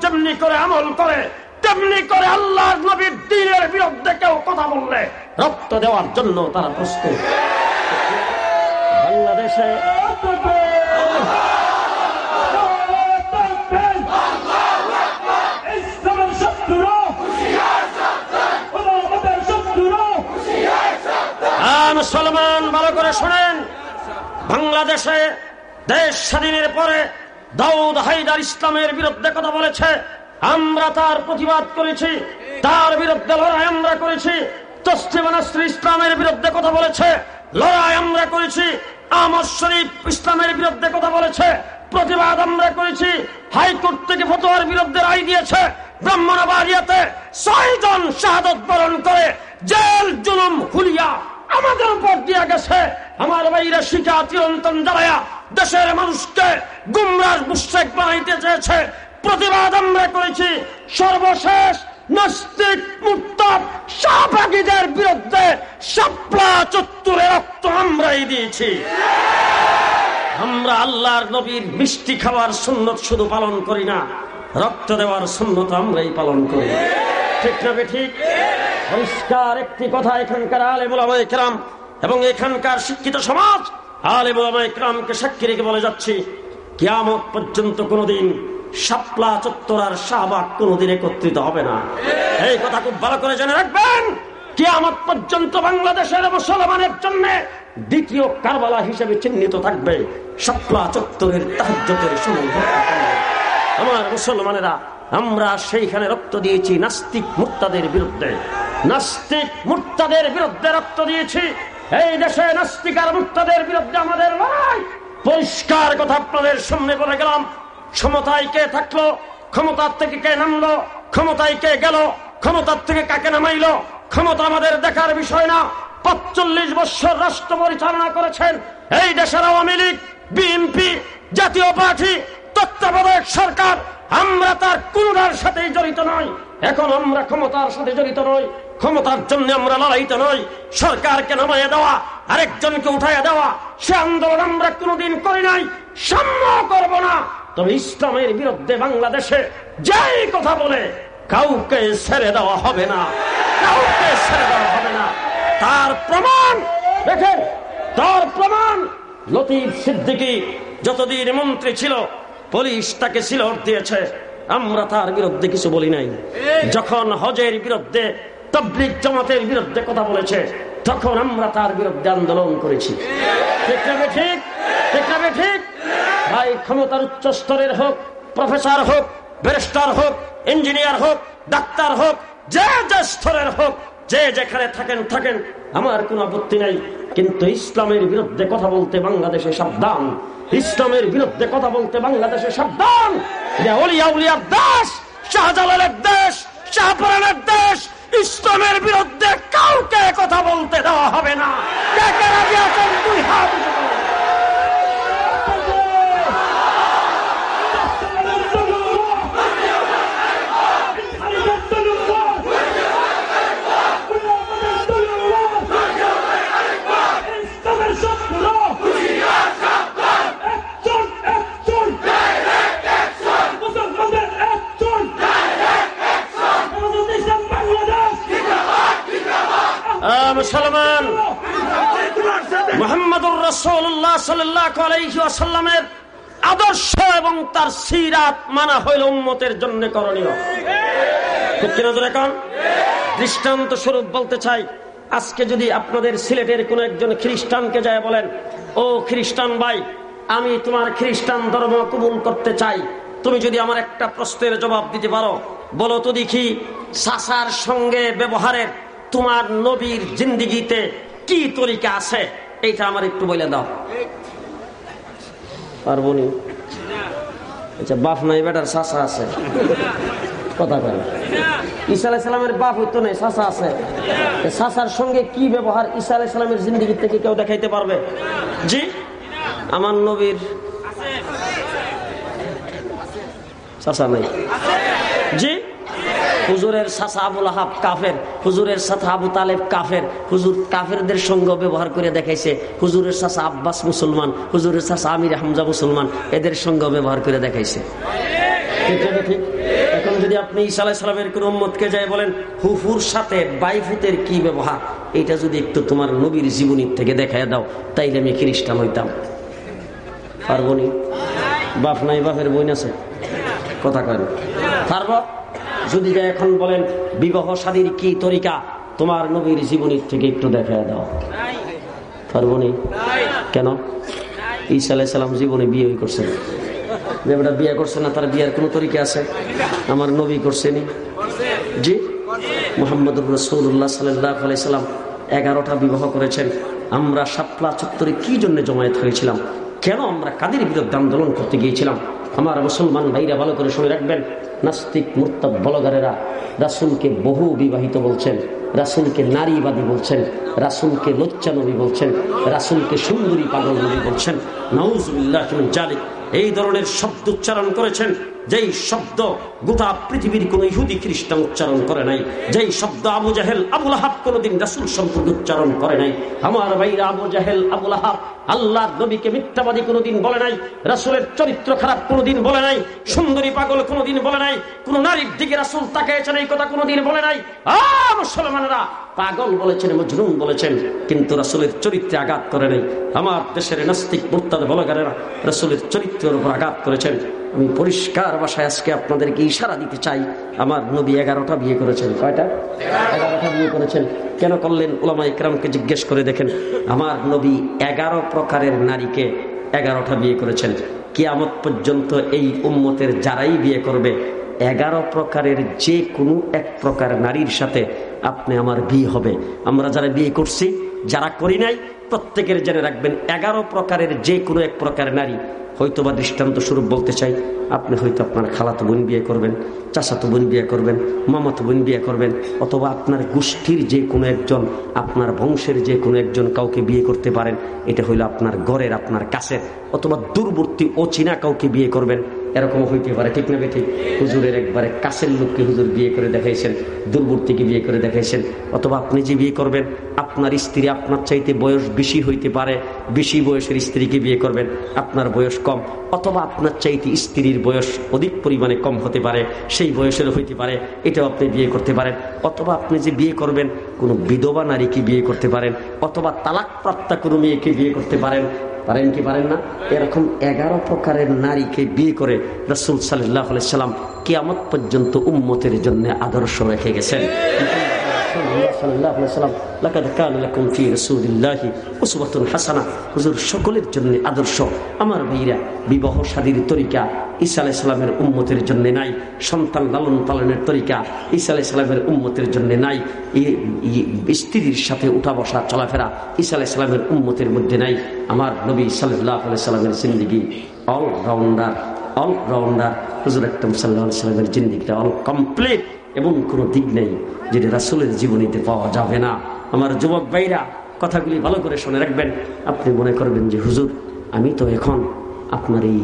যেমনি করে আমল করে, তেমনি করে আল্লাহর নবীর দ্বীনের কেউ কথা বললে রক্ত দেওয়ার জন্য তারা প্রস্তুত। বাংলাদেশে ইসলামের শত্রুরা ওলামাদের শত্রুরা হ্যাঁ, মুসলমান ভালো করে শোনেন। বাংলাদেশে দেশ স্বাধীনের পরে দাউদ হাইদার ইসলামের বিরুদ্ধে কথা বলেছে, আমরা তার প্রতিবাদ করেছি, তার বিরুদ্ধে লড়াই আমরা করেছি ইসলামের বিরুদ্ধে কথা বলেছে, লড়াই আমরা করেছি আমর শরীফ ইসলামের বিরুদ্ধে কথা বলেছে, প্রতিবাদ আমরা করেছি, হাইকোর্ট থেকে ফতোয়ার বিরুদ্ধে রায় দিয়েছে, ব্রাহ্মণবাড়িয়াতে ছয় জন শাহাদত বরণ করে, জেল জুলুম হুলিয়া। আমাদের উপর দিয়ে গেছে। আমার ভাইরা শিখা চিরন্তন দাঁড়ায়া দেশের মানুষকে গুমরাজ মুশেক বানাইতে চেয়েছে। প্রতিবাদ আমরা করেছি। সর্বশেষ নাস্তিক রক্ত দিয়েছি। আমরা আল্লাহর নবীর খাওয়ার শুধু পালন করি না, রক্ত দেওয়ার পালন করি। ঠিক ঠিক? পরিষ্কার একটি কথা এখানকার আলেমুলামায় কেরাম এবং এখানকার শিক্ষিত সমাজ আলেমুলামায় কেরামকে সাক্ষী রেখে বলে যাচ্ছি, কিয়ামত পর্যন্ত কোনোদিন শাপলা চত্বর আর শাহবাগ কোনোদিন একত্রিত হবে না। এই কথা খুব ভালো করে জেনে রাখবেন, কিয়ামত পর্যন্ত বাংলাদেশের মুসলমানের জন্য দ্বিতীয় কারবালা হিসেবে চিহ্নিত থাকবে শাপলা চত্বরের তাহাজ্যতের আমার মুসলমানেরা, আমরা সেইখানে রক্ত দিয়েছি নাস্তিক মুক্তাদের বিরুদ্ধে। নাস্তিক মুক্তাদের বিরুদ্ধে রক্ত দিয়েছি। এই দেশে নাস্তিক আর মুক্তাদের বিরুদ্ধে আমাদের লড়াই। পরিষ্কার কথা আপনাদের সামনে বলে গেলাম। ক্ষমতায় কে থাকল? ক্ষমতার থেকে কে নামলো? ক্ষমতায় কে গেল? ক্ষমতার থেকে কাকে নামাইলো? ক্ষমতা আমাদের দেখার বিষয় না। পাঁচচল্লিশ বছর রাষ্ট্র পরিচালনা করেছেন এই দেশের আওয়ামী লীগ, বিএনপি, জাতীয় পার্টি, তত্ত্বাবধায়ক সরকার। আমরা তার কোনটার সাথেই জড়িত নই। এখন আমরা ক্ষমতার সাথে জড়িত নই। ক্ষমতার জন্য আমরা লড়াইতে নই সরকারকে নামাইয়া দেওয়া আরেকজনকে উঠাইয়া দেওয়া সে আন্দোলন আমরা কোনোদিন করি নাই সাম্য করব না। তবে ইসলামের বিরুদ্ধে বাংলাদেশে যেই কথা বলে কাউকে ছেড়ে দেওয়া হবে না কাউকে ছেড়ে দেওয়া হবে না। তার প্রমাণ দেখেন তার প্রমাণ। লতিফ সিদ্দিকী যতদিন মন্ত্রী ছিল পুলিশ তাকে সিলট দিয়েছে। আমরা তার বিরুদ্ধে কিছু বলি নাই। যখন হজের বিরুদ্ধে তবলিক জমাতের বিরুদ্ধে কথা বলেছে। তখন আমরা তার বিরুদ্ধে আন্দোলন করেছি। ঠিক ঠিক? ভাই, ক্ষমতার উচ্চ স্তরের হোক, প্রফেসর হোক, ব্যারিস্টার হোক, ইঞ্জিনিয়ার হোক, ডাক্তার হোক, যে যে স্তরের হোক, যে যেখানে থাকেন থাকেন, আমার কোনো আপত্তি নাই। কিন্তু ইসলামের বিরুদ্ধে কথা বলতে বাংলাদেশে সাবধান। ইসলামের বিরুদ্ধে কথা বলতে বাংলাদেশে সাবধান। দেশ, শাহজালালের দেশ, শাহপুরানের দেশ ইসলামের বিরুদ্ধে কাউকে কথা বলতে দেওয়া হবে না? দুই হাত মুসলমান। মোহাম্মদুর রসুল্লাহ সাল্লাহ আলাইসাল্লামের আদর্শ এবং তার সিরাত মানা হইল উম্মতের জন্য করণীয়। এখন দৃষ্টান্ত স্বরূপ বলতে চাই, আজকে যদি আপনাদের সিলেটের কোন একজন খ্রিস্টানকে যায় বলেন, ও খ্রিস্টান ভাই, আমি তোমার খ্রিস্টান ধর্ম কবুল করতে চাই। তুমি যদি আমার একটা প্রশ্নের জবাব দিতে পারো, বলো তো দেখি, সাসার সঙ্গে ব্যবহারের তোমার নবীর জিন্দিগিতে কি তরিকা আছে? এইটা আমার একটু বলে দাও। পারবনি আচ্ছা বাপ নাই, বেটার শাসা আছে। কথা করে ঈসা আলাইসালামের বাপ হইতো নাই শাসা আছে। শাসার সঙ্গে কি ব্যবহার ঈসা আলাইসালামের জিন্দগি থেকে কেউ দেখাইতে পারবে? জি? আমার নবীর শাসা নাই। জি? হুজুরের সাসা আবুল আহাব কাফের, হুজুরের সাথা আবু তালেব কাফের, হুজুর কাফেরদের সঙ্গ ব্যবহার করে দেখাইছে, হুজুরের সাসা আব্বাস মুসলমান, হুজুরের সাসা আমির হামজা মুসলমান, এদের সঙ্গ ব্যবহার করে দেখাইছে। ঠিক এখন যদি আপনি ঈসা আলাইসালামের কোন উম্মতকে যায় বলেন, হুফুর সাথে বাইফুতের কি ব্যবহার? এটা যদি একটু তোমার নবীর জীবনীর থেকে দেখায় দাও, তাইলে আমি খ্রিস্টান হইতাম। পারব নি? বাপ নাই, বাপের বই আছে? কথা কেন পারব? যদি যে এখন বলেন, বিবাহ শাদীর কি তরিকা, তোমার নবীর জীবনীর থেকে একটু দেখা দাও। পারব নি কেন? ঈসা আলাহ সালাম জীবনে বিয়ে করছেন যে বেটা বিয়ে করছে না, তার বিয়ের কোনো তরিকা আছে? আমার নবী করছেনি জি? মোহাম্মদ রসৌল্লাহ সাল্লাহ আলাইসাল্লাম এগারোটা বিবাহ করেছেন। আমরা সাপলা চত্বরে কি জন্য জমায়েত হয়েছিলাম? কেন আমরা কাদের বিরুদ্ধে আন্দোলন করতে গিয়েছিলাম? আমার মুসলমান ভাইরা ভালো করে শুনে রাখবেন। নাস্তিক, মুরতাদ, বলগারেরা রাসুলকে বহু বিবাহিত বলছেন, রাসুলকে নারীবাদী বলছেন, রাসুলকে লজ্জা নবী বলছেন, রাসুলকে সুন্দরী পাগল নবী বলছেন। নওয়াজ জালিক এই ধরনের শব্দ উচ্চারণ করেছেন। যেই শব্দ গোটা পৃথিবীর কোন ইহুদি খ্রিস্টান উচ্চারণ করে নাই, যেই শব্দ আবু জাহেল আবুল আহাব কোনদিন রাসুল সম্পর্কে উচ্চারণ করে নাই, আমার ভাইরা আবু জাহেল আবুল আহাব আল্লাহ নবীকে মিথ্যাবাদী কোনোদিন বলে নাই, রাসুলের চরিত্র খারাপ কোনোদিন বলে নাই, সুন্দরী পাগল কোনোদিন বলে নাই, কোন নারীর দিকে রাসুল তাকিয়েছেন এই কথা কোনোদিন বলে নাই মুসলমানেরা পাগল বলেছেন মজরুম বলেছেন, কিন্তু রাসুলের চরিত্রে আঘাত করে নাই। আমার দেশের নাস্তিক মুরতাদ বলগারেরা রাসুলের চরিত্রের উপর আঘাত করেছেন। আমি পরিষ্কার বাসায় আজকে আপনাদেরকে ইশারা দিতে চাই। আমার নবী এগারোটা বিয়ে করেছেন। কয়টা? এগারোটা বিয়ে করেছেন। কেন করলেন? ওলামা ইকরামকে জিজ্ঞেস করে দেখেন। আমার নবী এগারো প্রকারের নারীকে এগারোটা বিয়ে করেছেন। কিয়ামত পর্যন্ত এই উম্মতের যারাই বিয়ে করবে, এগারো প্রকারের যে কোনো এক প্রকার নারীর সাথে আপনি আমার বিয়ে হবে। আমরা যারা বিয়ে করছি, যারা করি নাই প্রত্যেকের জেনে রাখবেন, এগারো প্রকারের যে কোনো এক প্রকার নারী হয়তো বা দৃষ্টান্ত স্বরূপ বলতে চাই আপনি হয়তো আপনার খালাতো বোন বিয়ে করবেন, চাচাতো বোন বিয়ে করবেন, মামাতো বোন বিয়ে করবেন, অথবা আপনার গোষ্ঠীর যে কোনো একজন, আপনার বংশের যে কোনো একজন কাউকে বিয়ে করতে পারেন, এটা হইল আপনার ঘরের, আপনার কাছের, অথবা দূরবর্তী অচেনা কাউকে বিয়ে করবেন। এরকম হইতে পারে, ঠিক না ঠিক? হুজুরের একবারে কাছের লোককে হুজুর বিয়ে করে দেখাইছেন, দূরবর্তীকে বিয়ে করে দেখাইছেন, অথবা আপনি যে বিয়ে করবেন, আপনার স্ত্রী আপনার চাইতে বয়স বেশি হইতে পারে, বেশি বয়সের স্ত্রীকে বিয়ে করবেন, আপনার বয়স কম, অথবা আপনার চাইতে স্ত্রীর বয়স অধিক পরিমাণে কম হতে পারে, সেই বয়সের হইতে পারে, এটাও আপনি বিয়ে করতে পারেন। অথবা আপনি যে বিয়ে করবেন, কোনো বিধবা নারীকে বিয়ে করতে পারেন, অথবা তালাক প্রাপ্তা কোনো মেয়েকে বিয়ে করতে পারেন পারেন কি পারেন না? এরকম এগারো প্রকারের নারীকে বিয়ে করে রসুল সাল্লাহ সাল্লাম কিয়ামত পর্যন্ত উম্মতের জন্য আদর্শ রেখে গেছেন। সকলের জন্য আদর্শ। আমার বিবাহ তরিকা নাই, সন্তান লালন পালনের তরিকা ঈসা স্ত্রীর সাথে উঠা বসা চলাফেরা ঈসা আলাইসালামের উম্মতের মধ্যে নাই। আমার নবী সাল্লামের জিন্দগি অলরাউন্ডার অলরাউন্ডার হুজুর একদম সাল্লাহ জিন্দিগিটা অল কমপ্লিট এবং কোনো দিক নেই যেটা রাসুলের জীবনীতে পাওয়া যাবে না। আমার যুবক ভাইরা, কথাগুলি ভালো করে শুনে রাখবেন। আপনি মনে করবেন যে, হুজুর, আমি তো এখন আপনার এই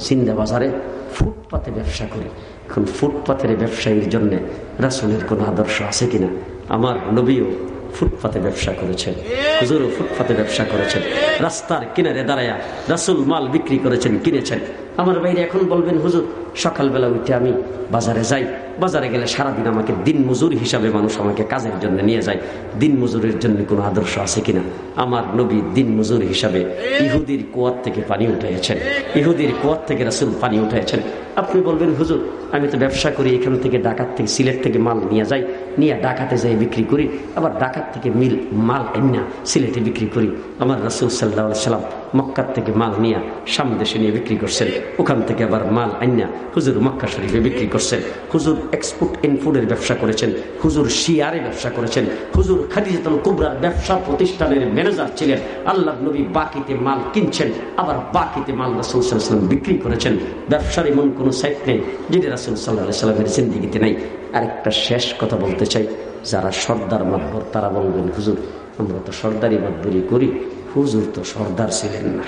সিন্দা বাজারে ফুটপাতে ব্যবসা করি। এখন ফুটপাতের ব্যবসায়ীর জন্য রাসুলের কোনো আদর্শ আছে কিনা? আমার নবীও ফুটপাতে ব্যবসা করেছেন। হুজুরও ফুটপাতে ব্যবসা করেছেন। রাস্তার কিনারে দাঁড়ায়া রাসুল মাল বিক্রি করেছেন, কিনেছেন। আমার বাইরে এখন বলবেন, হুজুর, সকালবেলা উঠে আমি বাজারে যাই। বাজারে গেলে সারাদিন আমাকে দিন মজুর হিসাবে মানুষ আমাকে কাজের জন্য নিয়ে যায়। দিন মজুরের জন্য কোনো আদর্শ আছে কিনা? আমার নবী দিন মজুর হিসাবে ইহুদির কুয়ার থেকে পানি উঠাইছেন ইহুদির কুয়ার থেকে রাসুল পানি উঠাইছেন আপনি বলবেন, হুজুর, আমি তো ব্যবসা করি, এখান থেকে ডাকাত থেকে, সিলেট থেকে মাল নিয়ে যাই, নিয়ে ডাকাতে যাই, বিক্রি করি। আবার ডাকাত থেকে মিল, মাল এনে সিলেটে বিক্রি করি। আমার রাসুল সাল্লাহ সাল্লাম মক্কার থেকে মাল নিয়ে সামদেশে নিয়ে বিক্রি করছেন। ওখান থেকে আবার মাল আইনা হুজুর মক্কা শরীফে বিক্রি করছেন। হুজুর এক্সপোর্ট ইনফুডের ব্যবসা করেছেন। হুজুর শিয়ারে ব্যবসা করেছেন। হুজুর খাদিজাতুল কুবরার ব্যবসা প্রতিষ্ঠানের ম্যানেজার ছিলেন। আল্লাহ নবী বাকিতে মাল কিনছেন। আবার বাকিতে মাল রাসুল সাল্লাম বিক্রি করেছেন। ব্যবসার এমন কোনো সাইট নেই যেটি রাসুল সাল্লাহ সাল্লামের জিন্দিগিতে নেই। আরেকটা শেষ কথা বলতে চাই। যারা সর্দার মাতবর, তারা বলবেন, হুজুর, আমরা তো সর্দারি মাতবরি করি। হুজুর তো সর্দার ছিলেন না।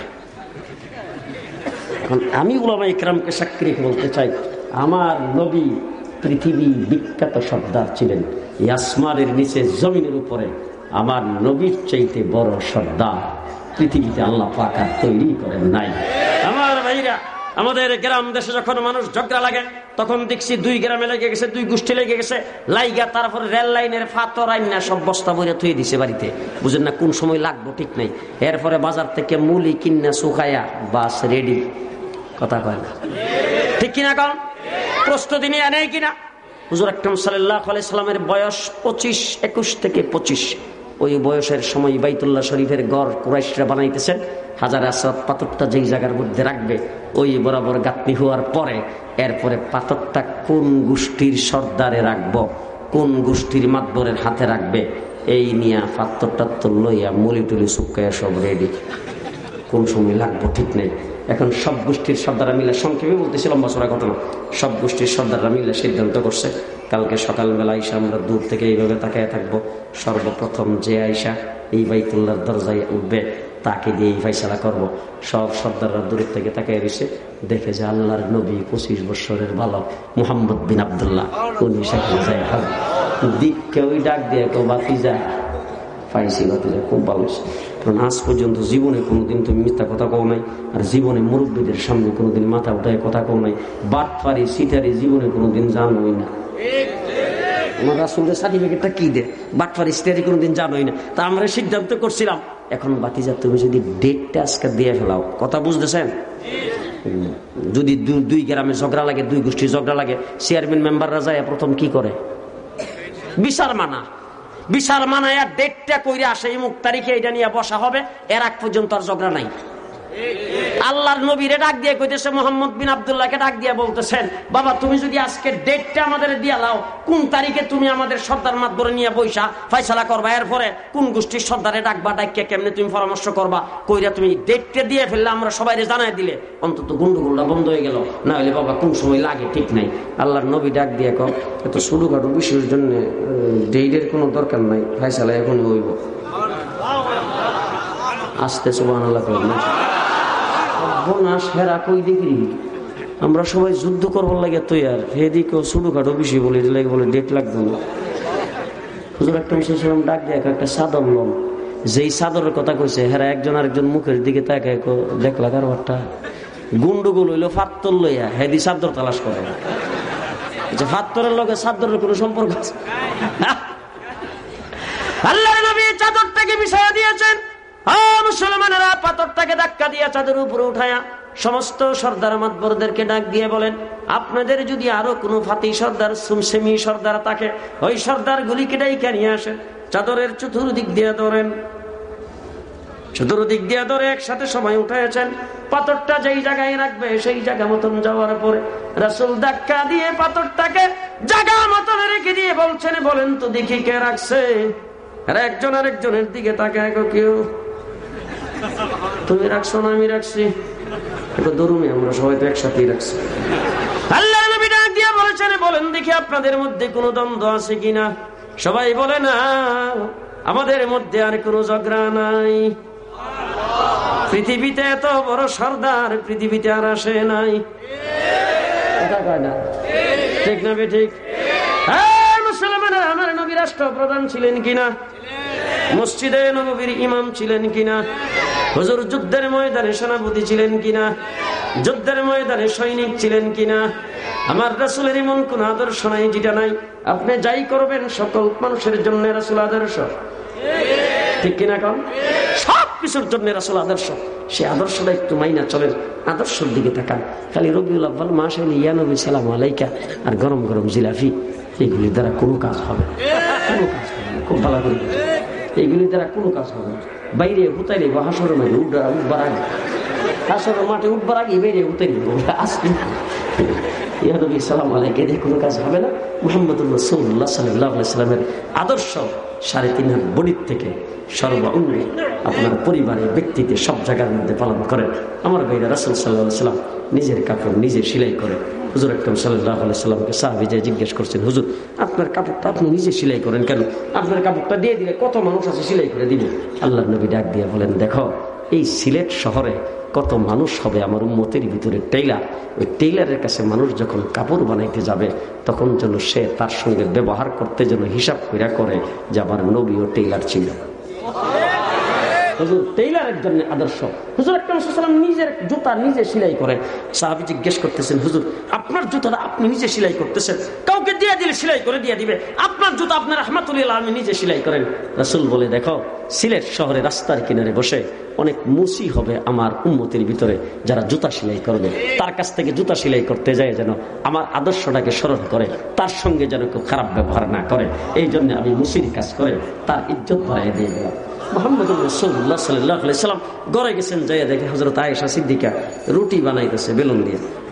এখন আমি উলামা ইকরামকে সাক্ষী বলতে চাই, আমার নবী পৃথিবী বিখ্যাত সর্দার ছিলেন। ইয়াসমানের নিচে জমিনের উপরে আমার নবীর চাইতে বড় সর্দার পৃথিবীতে আল্লাহ পাকা তৈরি করেন নাই। আমার ভাইরা আমাদের গ্রাম দেশে যখন মানুষ ঝগড়া লাগে, তখন দেখছি দুই গ্রামে লেগে গেছে, দুই গোষ্ঠী লেগে গেছে, লাইগা তারপরে রেল লাইনের ফাতর আইনা সব বস্তা বইরে থুয়ে দিছে বাড়িতে। বুঝেন না কোন সময় লাগবো, ঠিক নেই। এরপরে বাজার থেকে মুলি কিন্না শুকায়া বাস রেডি। কথা কয় না। ঠিক কিনা কন? প্রস্তুতি নিয়ে নেই কিনা? হুজুর আকরম সাল্লাহ সাল্লামের বয়স পঁচিশ, একুশ থেকে পঁচিশ। ওই বয়সের সময় বাইতুল্লাহ শরীফের গড় কুরাইশরা বানাইতেছেন। হাজার আসাদ পাথরটা যেই জায়গার মধ্যে রাখবে, ওই বরাবর গাঁথনি হওয়ার পরে এরপরে পাথরটা কোন গোষ্ঠীর সর্দারে রাখব, কোন গোষ্ঠীর মাতবরের হাতে রাখবে, এই নিয়ে পাত্তর টাত্তর লইয়া মুলি টুলি সব রেডি কোন সময় লাগবো ঠিক নেই। এখন সব গোষ্ঠীর সর্দাররা মিলে সংক্ষেপে বলতেছি, লম্বা ঘটনা সব গোষ্ঠীর সর্দাররা মিলে সিদ্ধান্ত করছে, কালকে সকালবেলা আইসা আমরা দূর থেকে এইভাবে তাকায় থাকব। সর্বপ্রথম যে আইসা এই বাইতুল্লার দরজায় উঠবে, তাকে দিয়ে ফাইসালা করব। সব সর্দাররা দূরের থেকে তাকে এসে দেখে যে আল্লাহর নবী পঁচিশ বছরের বালক মুহাম্মদ বিন আবদুল্লাহ, উনি সেখানে যায় হবে দিক কেউই ডাক দিয়ে কেউ বাতি যায় পাইছি বাতিজা খুব ভালো। কারণ আজ পর্যন্ত জীবনে কোনোদিন তুমি মিথ্যা কথা কও নাই, আর জীবনে মুরব্বীদের সামনে কোনোদিন মাথা উঠায় কথা কও নাই, বাটফারি, সিটারি জীবনে কোনোদিন জানোই না। আমার সার্টিফিকেটটা দে? বাটফারি, সিটারি না। তা আমরা সিদ্ধান্ত করছিলাম, এখন তুমি যদি ডেটটা দিয়ে ফেলাও, কথা বুঝতেছেন? যদি দুই গ্রামে ঝগড়া লাগে, দুই গোষ্ঠীর ঝগড়া লাগে প্রথম কি করে? বিচার মানা। বিচার মানায় ডেটটা কইরা আসে এই মুখ তারিখে এটা নিয়ে বসা হবে। এর আগ পর্যন্ত আর ঝগড়া নাই। আল্লাহর নবীরে ডাক দিয়ে কইতেছে, মোহাম্মদ বিন আবদুল্লাহকে ডাক দিয়ে বলতেছেন, বাবা তুমি যদি আজকে ডেটটা আমাদের দিয়া লাও কোন তারিখে তুমি আমাদের সর্দার মাতবরে নিয়ে বৈশা ফাইসালা করবা? এরপরে কোন গোষ্ঠীর সর্দারে ডাকবা ডাকিয়ে কেমনে তুমি পরামর্শ করবা? কইরা তুমি ডেটটা দিয়ে ফেললে আমরা সবাই জানাই দিলে। অন্তত গুন্ডুগুলটা বন্ধ হয়ে গেল। না হলে বাবা কোন সময় লাগে ঠিক নাই। আল্লাহর নবী ডাক দিয়ে কম এত ছোটখাটো বিষয়ের জন্য ডেটের কোনো দরকার নাই ফাইসালা এখনই হইব। আসতে সুবাহ আল্লাহ দেখি? আমরা সবাই যুদ্ধ করবার লাগে তৈয়ার। হেদিকেও ছোটখাটো বিষয় বলে লাগে বলে ডেট লাগবে না একটা ডাক দিয়ে একটা চাদর লম। যেই চাদরের কথা কইছে, হেরা একজন আরেকজন মুখের দিকে তাকায় কো- দেখলা কারবারটা। গুন্ডুগুল হইল ফাত্তর লইয়া, হেদি চাদর তালাশ করে যে ফাত্তরের লগে চাদরের কোনো সম্পর্ক আছে? আল্লাহ নবী চাদরটাকে বিষয় দিয়েছেন। মুসলমানেরা পাথরটাকে ধাক্কা দিয়ে চাদর উপরে উঠায়া সমস্ত সর্দার মাতবরদেরকে ডাক দিয়ে বলেন, আপনাদের যদি আরও কোনো ফাতি সর্দার, সুমসেমি সর্দার থাকে, ওই সর্দার গুলিকে ডাইকা নিয়ে আসেন, চাদরের চতুর্দিক দিয়ে ধরেন। চতুর্দিক দিয়ে ধরে একসাথে সবাই উঠেছেন পাথরটা যেই জায়গায় রাখবে সেই জায়গা মতন যাওয়ার পরে রাসুল ধাক্কা দিয়ে পাথরটাকে জায়গা মতন রেখে দিয়ে বলছেন, বলেন তো দেখি কে রাখছে। একজন আরেকজনের দিকে তাকে কেউ। তুমি রাখছো না, আমি রাখছি। এটা দরুমি, আমরা সবাই তো একসাথেই রাখছি। আল্লাহ নবী ডাক দিয়ে বলেছেন, বলেন দেখি আপনাদের মধ্যে কোনো দ্বন্দ্ব আছে কিনা? সবাই বলে, না, আমাদের মধ্যে আর কোনো ঝগড়া নাই। পৃথিবীতে এত বড় সর্দার, পৃথিবীতে আর আসে নাই। ঠিক না ঠিক? হ্যাঁ মুসলমানের আমার নবী রাষ্ট্র প্রধান ছিলেন কিনা? মসজিদে নবীর ইমাম ছিলেন কিনা? হুজুর যুদ্ধের ময়দানে সেনাপতি ছিলেন কিনা? যুদ্ধের ময়দানে সৈনিক ছিলেন কিনা? আমার রাসুলের এমন কোন আদর্শ নাই, যেটা নাই। আপনি যাই করবেন, সকল মানুষের জন্য রাসুল আদর্শ। ঠিক কিনা কম সব কিছুর জন্য রাসুল আদর্শ। সে আদর্শটা একটু মাইনা চলেন, আদর্শের দিকে তাকান। খালি রবিউল আব্বাল মাস হইলে ইয়ানবী সালাম আলাইকা, আর গরম গরম জিলাফি এগুলির দ্বারা কোনো কাজ হবে। কোনো কাজ হবে। খুব ভালো করে বুঝুন। এইগুলির দ্বারা কোনো কাজ হবে। বাইরে হুতাইলে বা হাসরের মাঝে উঠবার উঠবার আগে হাসরের মাঠে উঠবার আগে বাইরে হুতাইলে আসবে ইয়ানবী সালাম আলাইকে দিয়ে কোনো কাজ হবে না মোহাম্মদুর রসুল্লাহ সাল্লাহ সাল্লামের আদর্শ সাড়ে তিন হাত বডির থেকে সর্বাঙ্গে আপনার পরিবারে ব্যক্তিতে সব জায়গার মধ্যে পালন করেন আমার ভাইরা রাসুল সাল্লাহ সাল্লাম নিজের কাপড় নিজে সেলাই করে হুজুর আকরম সাল্লাহ সাল্লামকে সাহাবি যায় জিজ্ঞেস করছেন, হুজুর, আপনার কাপড়টা আপনি নিজে সেলাই করেন কেন? আপনার কাপড়টা দিয়ে দিলে কত মানুষ আছে সেলাই করে দিবে? আল্লাহ নবী ডাক দিয়ে বলেন, দেখো, এই সিলেট শহরে কত মানুষ হবে আমার উম্মতের ভিতরে টেইলার। ওই টেইলারের কাছে মানুষ যখন কাপড় বানাইতে যাবে, তখন যেন সে তার সঙ্গে ব্যবহার করতে যেন হিসাব কইরা করে যে আমার নবী ও টেইলার ছিল। হুজুর টেইলারের জন্য আদর্শ। হুজুর একটা নিজের জুতা নিজে সেলাই সাহাবি জিজ্ঞেস করতেছেন, হুজুর, আপনার জুতাটা আপনি নিজে সেলাই করতেছেন? কাউকে দিয়ে দিলে সেলাই করে দিয়ে দিবে। আপনার জুতা আপনার রহমাতুল্লাহ আমি নিজে সেলাই করেন। রাসুল বলে, দেখো, সিলেট শহরে রাস্তার কিনারে বসে অনেক মুসি হবে আমার উন্মতির ভিতরে যারা জুতা সেলাই করবে। তার কাছ থেকে জুতা সেলাই করতে যায় যেন আমার আদর্শটাকে স্মরণ করে। তার সঙ্গে যেন কেউ খারাপ ব্যবহার না করে। এই জন্য আমি মুসির কাজ করে তার ইজ্জত বাড়াই দিয়ে দিলাম। মোহাম্মদ গেছেন, যাইয়া দেখে হজরত আয়েশা সিদ্দিকা রুটি বানাইতেছে বেলুন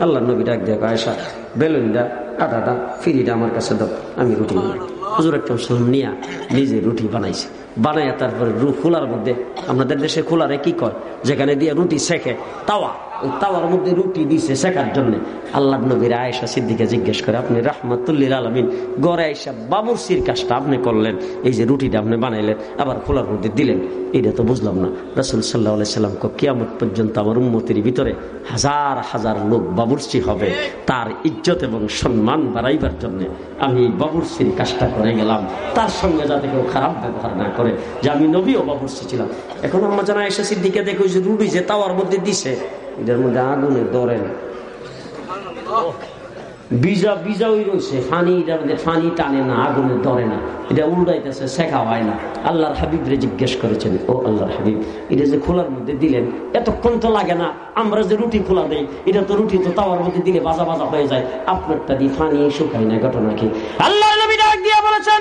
আল্লাহ আমার কাছে দাও, আমি রুটি নিয়া নিজে রুটি বানাইছে। বানাইয়া তারপরে খোলার মধ্যে, আপনাদের দেশে খোলারে কি করে যেখানে দিয়ে রুটি শেখে, তাওয়া। তাওয়ার মধ্যে রুটি দিছে শেখার জন্য। আল্লাহ নবীর আয়েশা সিদ্দিকে জিজ্ঞেস করে, আপনি রাহমাতুল্লিল আলমিন গড়ে আইসা বাবুরসির কাজটা আপনি করলেন, এই যে রুটিটা আপনি বানাইলেন, আবার খোলার মধ্যে দিলেন? এটা তো বুঝলাম না। রসুল সাল্লাহ সাল্লাম কিয়ামত পর্যন্ত আমার উন্মতির ভিতরে হাজার হাজার লোক বাবুরসি হবে তার ইজ্জত এবং সম্মান বাড়াইবার জন্য। আমি বাবুরসির কাজটা করে গেলাম। তার সঙ্গে যাতে কেউ খারাপ ব্যবহার না করে, যে আমি নবীও বাবুরসি ছিলাম। এখন আমার জানা এসে সিদ্দিকে দেখো যে রুটি যে তাওয়ার মধ্যে দিছে এটার মধ্যে আগুনে ধরেন বিজা বিজা ওই রয়েছে, ফানি এটার মধ্যে ফানি টানে না, আগুনে ধরে না। এটা উল্টাইতেছে, শেখা হয় না। আল্লাহর হাবিবরে জিজ্ঞেস করেছেন, ও আল্লাহর হাবিব, এটা যে খোলার মধ্যে দিলেন, এতক্ষণ তো লাগে না, আমরা যে রুটি খোলা দেই, এটা তো রুটি তো তাওয়ার মধ্যে দিলে বাজা বাজা হয়ে যায়, আপনারটা দিয়ে ফানি শুকাই না, ঘটনা কি? আল্লাহ নবী ডাক দিয়ে বলেছেন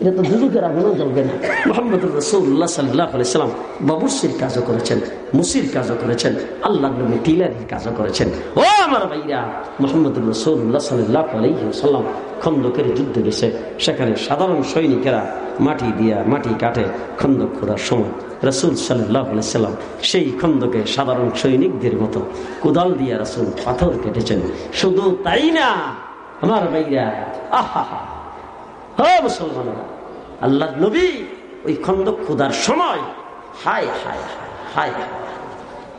এটা তো দুজকের আগুনও জ্বলবে না মোহাম্মদ রসুল্লাহ সাল্লাহ বাবুসির কাজও করেছেন, মুসির কাজও করেছেন আল্লাহ নবী টিলারির কাজও করেছেন। ও আমার ভাইরা, মোহাম্মদ রসুল্লাহ সাল্লাহ সাল্লাম খন্দকের যুদ্ধ গেছে। সেখানে সাধারণ সৈনিকেরা মাটি দিয়া মাটি কাটে, খন্দক খোঁড়ার সময় রসুল সাল্লাম সেই খন্দকে সাধারণ সৈনিকদের মতো কোদাল দিয়া রসুল পাথর কেটেছেন। শুধু তাই না, আমার ভাইরা, আহা আল্লাহ নবী ওই খন্দক খুদার সময়, হায় হায় হায় হায়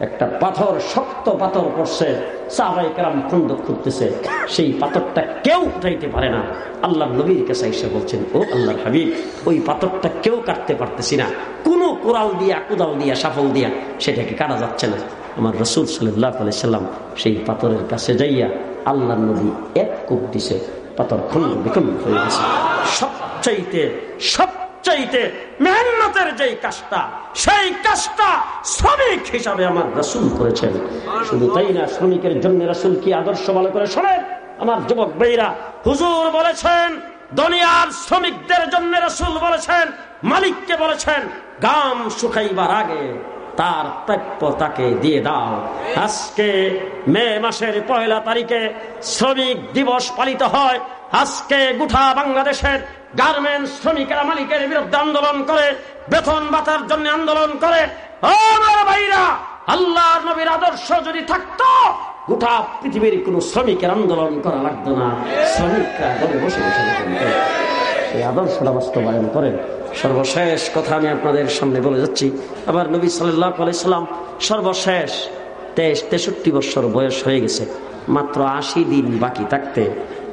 একটা পাথর, শক্ত পাথর পড়ছে সাহাবাই কেরাম খুঁজতেছে সেই পাথরটা কেউ উঠাইতে পারে না। আল্লাহ নবীর কাছে বলছেন, ও আল্লাহ হাবিব, ওই পাথরটা কেউ কাটতে পারতেছি না। কোনো কোরাল দিয়া, কোদাল দিয়া, সাফল দিয়া সেটাকে কাটা যাচ্ছে না। আমার রসুল সাল্লাহ সাল্লাম সেই পাথরের কাছে যাইয়া আল্লাহ নবী এক কূপ দিছে। পাথর খন্ড বিখণ্ড হয়ে গেছে। সবচাইতে সবচাইতে মেহনতের যেই কাজটা, সেই কাজটা শ্রমিক হিসাবে আমার রসুল করেছেন। শুধু তাই না, শ্রমিকের জন্য রসুল কি আদর্শ ভালো করে শোনেন? আমার যুবক ভাইরা, হুজুর বলেছেন, দুনিয়ার শ্রমিকদের জন্য রসুল বলেছেন, মালিককে বলেছেন, গাম শুকাইবার আগে তার প্রাপ্য তাকে দিয়ে দাও। আজকে মে মাসের পয়লা তারিখে শ্রমিক দিবস পালিত হয়। আজকে গুঠা বাংলাদেশের গার্মেন্টস শ্রমিকেরা মালিকের বিরুদ্ধে আন্দোলন করে, বেতন বাতার জন্য আন্দোলন করে। আমার ভাইরা আল্লাহ নবীর আদর্শ যদি থাকতো, গোটা পৃথিবীর কোন শ্রমিকের আন্দোলন করা লাগতো না। শ্রমিকরা বসে বসে এই আদর্শটা বাস্তবায়ন করেন। সর্বশেষ কথা আমি আপনাদের সামনে বলে যাচ্ছি। আবার নবী সাল্লাহ আলাইসাল্লাম সর্বশেষ তেইশ, তেষট্টি বছর বয়স হয়ে গেছে। মাত্র আশি দিন বাকি থাকতে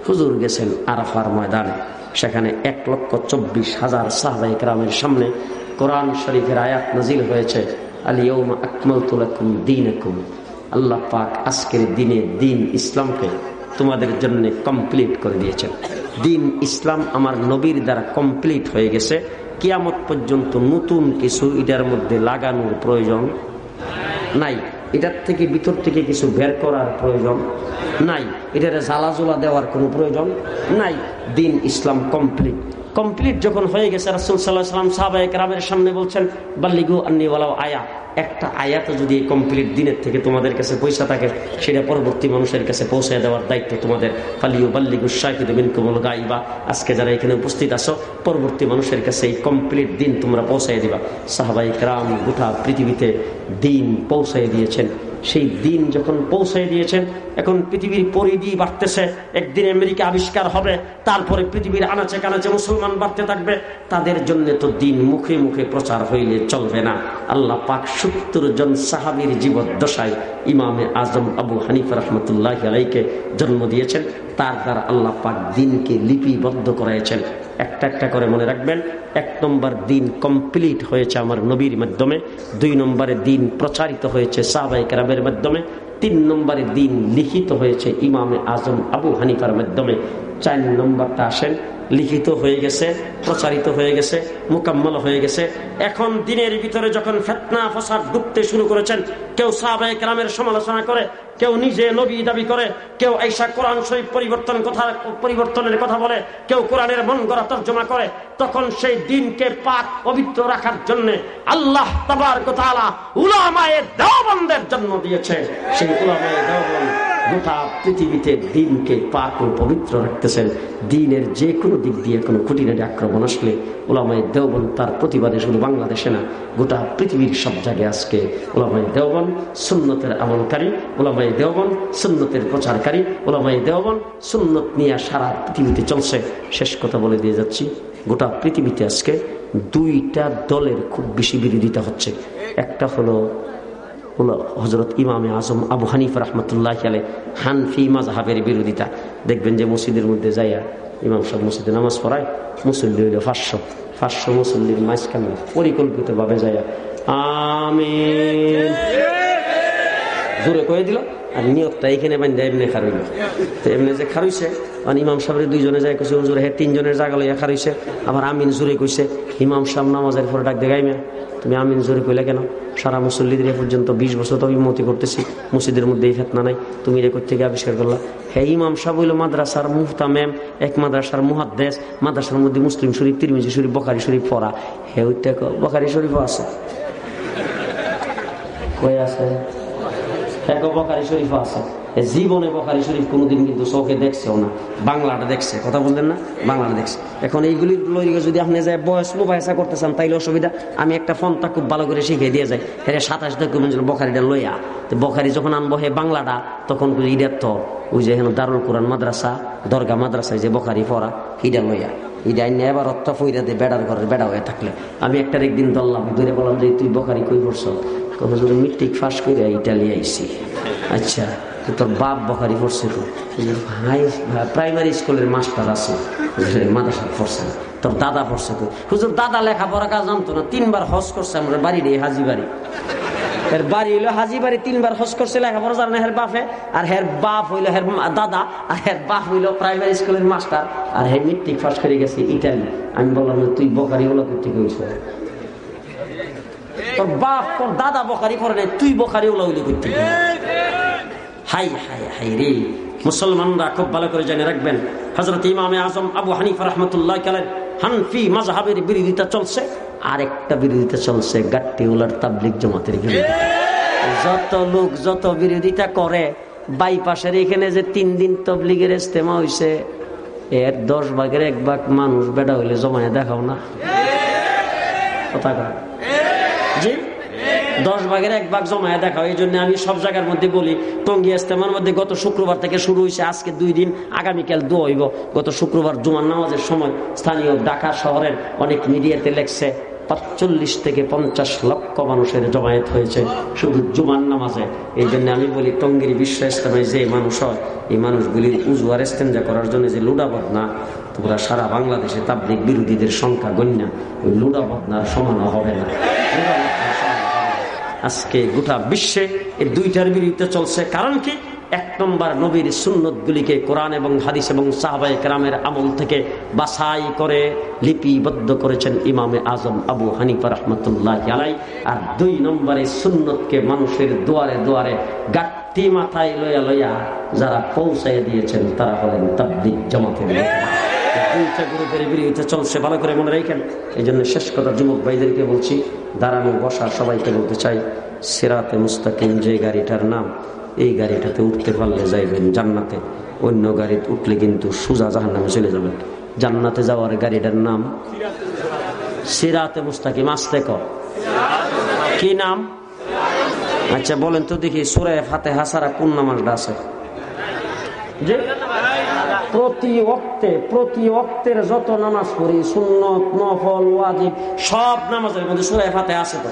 হুজুর গেছেন আরাফার ময়দানে। সেখানে এক লক্ষ চব্বিশ হাজার সাহবাই গ্রামের সামনে কোরআন শরীফের আয়াত নাজিল হয়েছে। আলিয়ম আকমল তুলাকুম দিন আল্লাহ পাক আজকের দিনে দিন ইসলামকে তোমাদের জন্য কমপ্লিট করে দিয়েছেন। দিন ইসলাম আমার নবীর দ্বারা কমপ্লিট হয়ে গেছে। কিয়ামত পর্যন্ত নতুন কিছু এটার মধ্যে লাগানোর প্রয়োজন নাই। এটার থেকে ভিতর থেকে কিছু বের করার প্রয়োজন নাই। এটারে জ্বালাজোলা দেওয়ার কোনো প্রয়োজন নাই। দিন ইসলাম কমপ্লিট কমপ্লিট যখন হয়ে গেছে, রাসুল সাল্লাহ সাল্লাম সাহাবাহিক রামের সামনে বলছেন, বাল্লিগু আন্নিওয়ালাও আয়া। একটা আয়াত যদি কমপ্লিট দিনের থেকে তোমাদের কাছে পয়সা থাকে, সেটা পরবর্তী মানুষের কাছে পৌঁছে দেওয়ার দায়িত্ব তোমাদের। ফালিউ বাল্লিগু শাহিদ বিন কুমল গাইবা আজকে যারা এখানে উপস্থিত আসো পরবর্তী মানুষের কাছে এই কমপ্লিট দিন তোমরা পৌঁছাই দিবা। সাহাবাহিক রাম গোটা পৃথিবীতে দিন পৌঁছাই দিয়েছেন। সেই দিন যখন পৌঁছে দিয়েছেন, এখন পৃথিবীর পরিধি বাড়তেছে। একদিন আমেরিকা আবিষ্কার হবে, তারপরে পৃথিবীর আনাচে কানাচে মুসলমান বাড়তে থাকবে। তাদের জন্য তো দিন মুখে মুখে প্রচার হইলে চলবে না। আল্লাহ পাক সত্তর জন সাহাবির জীবদ্দশায় ইমামে আজম আবু হানিফ রহমতুল্লাহ আলাইকে জন্ম দিয়েছেন। তার দ্বারা আল্লাহ পাক দিনকে লিপিবদ্ধ করাইছেন। একটা একটা করে মনে রাখবেন, এক নম্বর দিন কমপ্লিট হয়েছে আমার নবীর মাধ্যমে, দুই নম্বরে দিন প্রচারিত হয়েছে সাহবাই কেরামের মাধ্যমে, তিন নম্বরে দিন লিখিত হয়েছে ইমামে আজম আবু হানিফার মাধ্যমে। চার নম্বরটা আসেন লিখিত হয়ে গেছে, প্রচারিত হয়ে গেছে, মোকাম্মল হয়ে গেছে। এখন দিনের ভিতরে যখন ফেতনা, ফসাদ ডুবতে শুরু করেছেন, কেউ সাহাবাই গ্রামের সমালোচনা করে, কেউ নিজে নবী দাবি করে, কেউ এইসা কোরআন শরীফ পরিবর্তন কথা, পরিবর্তনের কথা বলে, কেউ কোরআনের মন গড়া তর্জমা করে, তখন সেই দিনকে পাক পবিত্র রাখার জন্য আল্লাহ তাবার কথা উলামায়ে দেওবন্দের জন্ম দিয়েছে। সেই উলামায়ে দেওবন্দ গোটা পৃথিবীতে দিনকে পাক ও পবিত্র রাখতেছেন। দিনের যে কোনো দিক দিয়ে কোনো খুঁটিনাটি আক্রমণ আসলে ওলামাই দেওবন তার প্রতিবাদে শুধু বাংলাদেশে না, গোটা পৃথিবীর সব জায়গায় আজকে ওলামাই দেওবন সুন্নতের আমলকারী ওলামাই দেওবন সুন্নতের প্রচারকারী ওলামাই দেওবন সুন্নত নিয়ে সারা পৃথিবীতে চলছে। শেষ কথা বলে দিয়ে যাচ্ছি। গোটা পৃথিবীতে আজকে দুইটা দলের খুব বেশি বিরোধিতা হচ্ছে। একটা হলো হলো হজরত ইমামে আজম আবু হানিফ রহমতুল্লাহ আলে হানফি মাজহাবের বিরোধিতা। দেখবেন যে মসজিদের মধ্যে যাইয়া ইমাম সব মসজিদে নামাজ পড়ায়, মুসল্লি হইল পাঁচশো পাঁচশো মুসল্লির মাঝখানে পরিকল্পিতভাবে যাইয়া আমি জোরে কয়ে দিল? আর নিয়তটা এখানে বান্ধে এমনি খারইল। তো এমনি যে খারইছে মানে ইমাম সাহেবের দুইজনে যায় কইছে, হুজুর হ্যাঁ তিনজনের জায়গা লইয়া খারইছে। আবার আমিন জোরে কইছে, ইমাম সাহেব নামাজের পরে ডাক দেখাই মিয়া তুমি আমিন জোরে কইলে কেন? সারা মুসল্লিদের পর্যন্ত বিশ বছর তো উন্নতি করতেছি, মসজিদের মধ্যে এই ফেতনা নাই। তুমি রেকর্ড থেকে আবিষ্কার করলা? হ্যাঁ ইমাম সাহেব হইল মাদ্রাসার মুফতা ম্যাম, এক মাদ্রাসার মুহাদ্দেশ মাদ্রাসার মধ্যে মুসলিম শরীফ, তিরমিজি শরীফ, বখারি শরীফ পড়া। হ্যাঁ ওইটা বখারি শরীফও আছে। কয়ে আছে? এক বখারি শরীফ আছে। জীবনে বখারি শরীফ কোনোদিন কিন্তু চোখে দেখছেও না। বাংলাটা দেখছে, কথা বললেন না? বাংলাটা দেখছে। এখন এইগুলি লইগে যদি আপনি যায় বয়স মোবাইসা করতে চান তাইলে অসুবিধা। আমি একটা ফোনটা খুব ভালো করে শিখিয়ে দিয়ে যাই। হ্যাঁ সাতাশ ডকুমেন্ট বখারিটা লইয়া। তো বখারি যখন আনব হে বাংলাটা, তখন ইডার তো ওই যে হেন দারুল কোরআন মাদ্রাসা, দরগা মাদ্রাসায় যে বখারি পড়া হিডা লইয়া। হিডা আইনে এবার অর্থ ফইরা দিয়ে বেড়ার ঘরের বেড়া হয়ে থাকলে। আমি একটা একদিন ধরলাম, ধরে বললাম যে তুই বখারি কই পড়ছ? মেট্রিক ফার্স্ট করে ইটালি আইসি। আচ্ছা তোর বাপ বখারি পড়ছে তো। হাই প্রাইমারি স্কুলের মাস্টার আছে মাদ্রাসা পড়ছে। তোর দাদা পড়ছে তো। হুজুর, দাদা লেখাপড়া কাজ জানতো না, তিনবার হজ করছে আমরা বাড়ি নেই হাজি বাড়ি। এর বাড়ি হইল হাজি বাড়ি, তিনবার হজ করছে, লেখাপড়া জানে হের বাপে, আর হের বাপ হইল হের দাদা, আর হের বাপ হইল প্রাইমারি স্কুলের মাস্টার আর হের মেট্রিক ফার্স্ট করে গেছে ইটালি আমি বললাম তুই বকারি হলো তুই হয়েছে তোর বাপ, তোর দাদা বকারি করে তুই বকারি হইলে করতে। হাই হাই হাই রে। মুসলমানরা খুব ভালো করে জেনে রাখবেন হজরত ইমামে আজম আবু হানিফ রহমতুল্লাহ কালেন হানফি মাজহাবের বিরোধিতা চলছে আর একটা বিরোধিতা চলছে, গাট্টি উলার তাবলিক জমাতের বিরোধিতা। যত লোক যত বিরোধিতা করে, বাইপাসের এখানে যে তিন দিন তবলিগের ইস্তেমা হয়েছে এর দশ ভাগের এক ভাগ মানুষ বেটা হইলে জমায় দেখাও না। কথা দশ ভাগের এক ভাগ জমায় দেখা এই জন্য আমি সব জায়গার মধ্যে বলি, টঙ্গি ইস্তেমার মধ্যে গত শুক্রবার থেকে শুরু হয়েছে আজকে দুই দিন আগামীকাল দু হইব। গত শুক্রবার জুমার নামাজের সময় স্থানীয় ঢাকা শহরের অনেক মিডিয়াতে লেখছে, পাঁচচল্লিশ থেকে পঞ্চাশ লক্ষ মানুষের জমায়েত হয়েছে শুধু জুমার নামাজে। এই জন্য আমি বলি, টঙ্গির বিশ্ব ইস্তেমায় যে মানুষ হয়, এই মানুষগুলি উজু আর ইস্তেঞ্জা করার জন্য যে লুডাবদ না তোমরা সারা বাংলাদেশে তাবলিক বিরোধীদের সংখ্যা গণ্য, ওই লুডাবদনার সমান হবে না। আজকে গোটা বিশ্বে এই দুইটার বিরুদ্ধে চলছে। কারণ কি? এক নম্বর নবীর সুন্নত গুলিকে কোরআন এবং হাদিস এবং সাহাবাই কেরামের আমল থেকে বাছাই করে লিপিবদ্ধ করেছেন ইমামে আজম আবু হানিফা রহমতুল্লাহ আলাই আর দুই নম্বরে সুন্নতকে মানুষের দুয়ারে দুয়ারে গাট্টি মাথায় লইয়া লইয়া যারা পৌঁছাই দিয়েছেন, তারা হলেন তাবলিক জামাতের দুইটা গ্রুপের চলছে, ভালো করে মনে রাখেন। এই জন্য শেষ কথা যুবক ভাইদেরকে বলছি, দাঁড়ানো, বসা, সবাইকে বলতে চাই, সেরাতে মুস্তাকিম যে গাড়িটার নাম, এই গাড়িটাতে উঠতে পারলে যাইবেন জান্নাতে। অন্য গাড়িতে উঠলে কিন্তু সুজা জাহান নামে চলে যাবেন। জান্নাতে যাওয়ার গাড়িটার নাম? সিরাতে মুস্তাকিম। আসতে ক কি নাম? আচ্ছা বলেন তো দেখি, সুরায় ফাতে হাসারা কোন নামাজটা আছে? যে প্রতি অক্তে প্রতি অক্তের যত নামাজ পড়ি সুন্নত নফল ওয়াজিব সব নামাজের মধ্যে সুরায় ফাতে আছে তো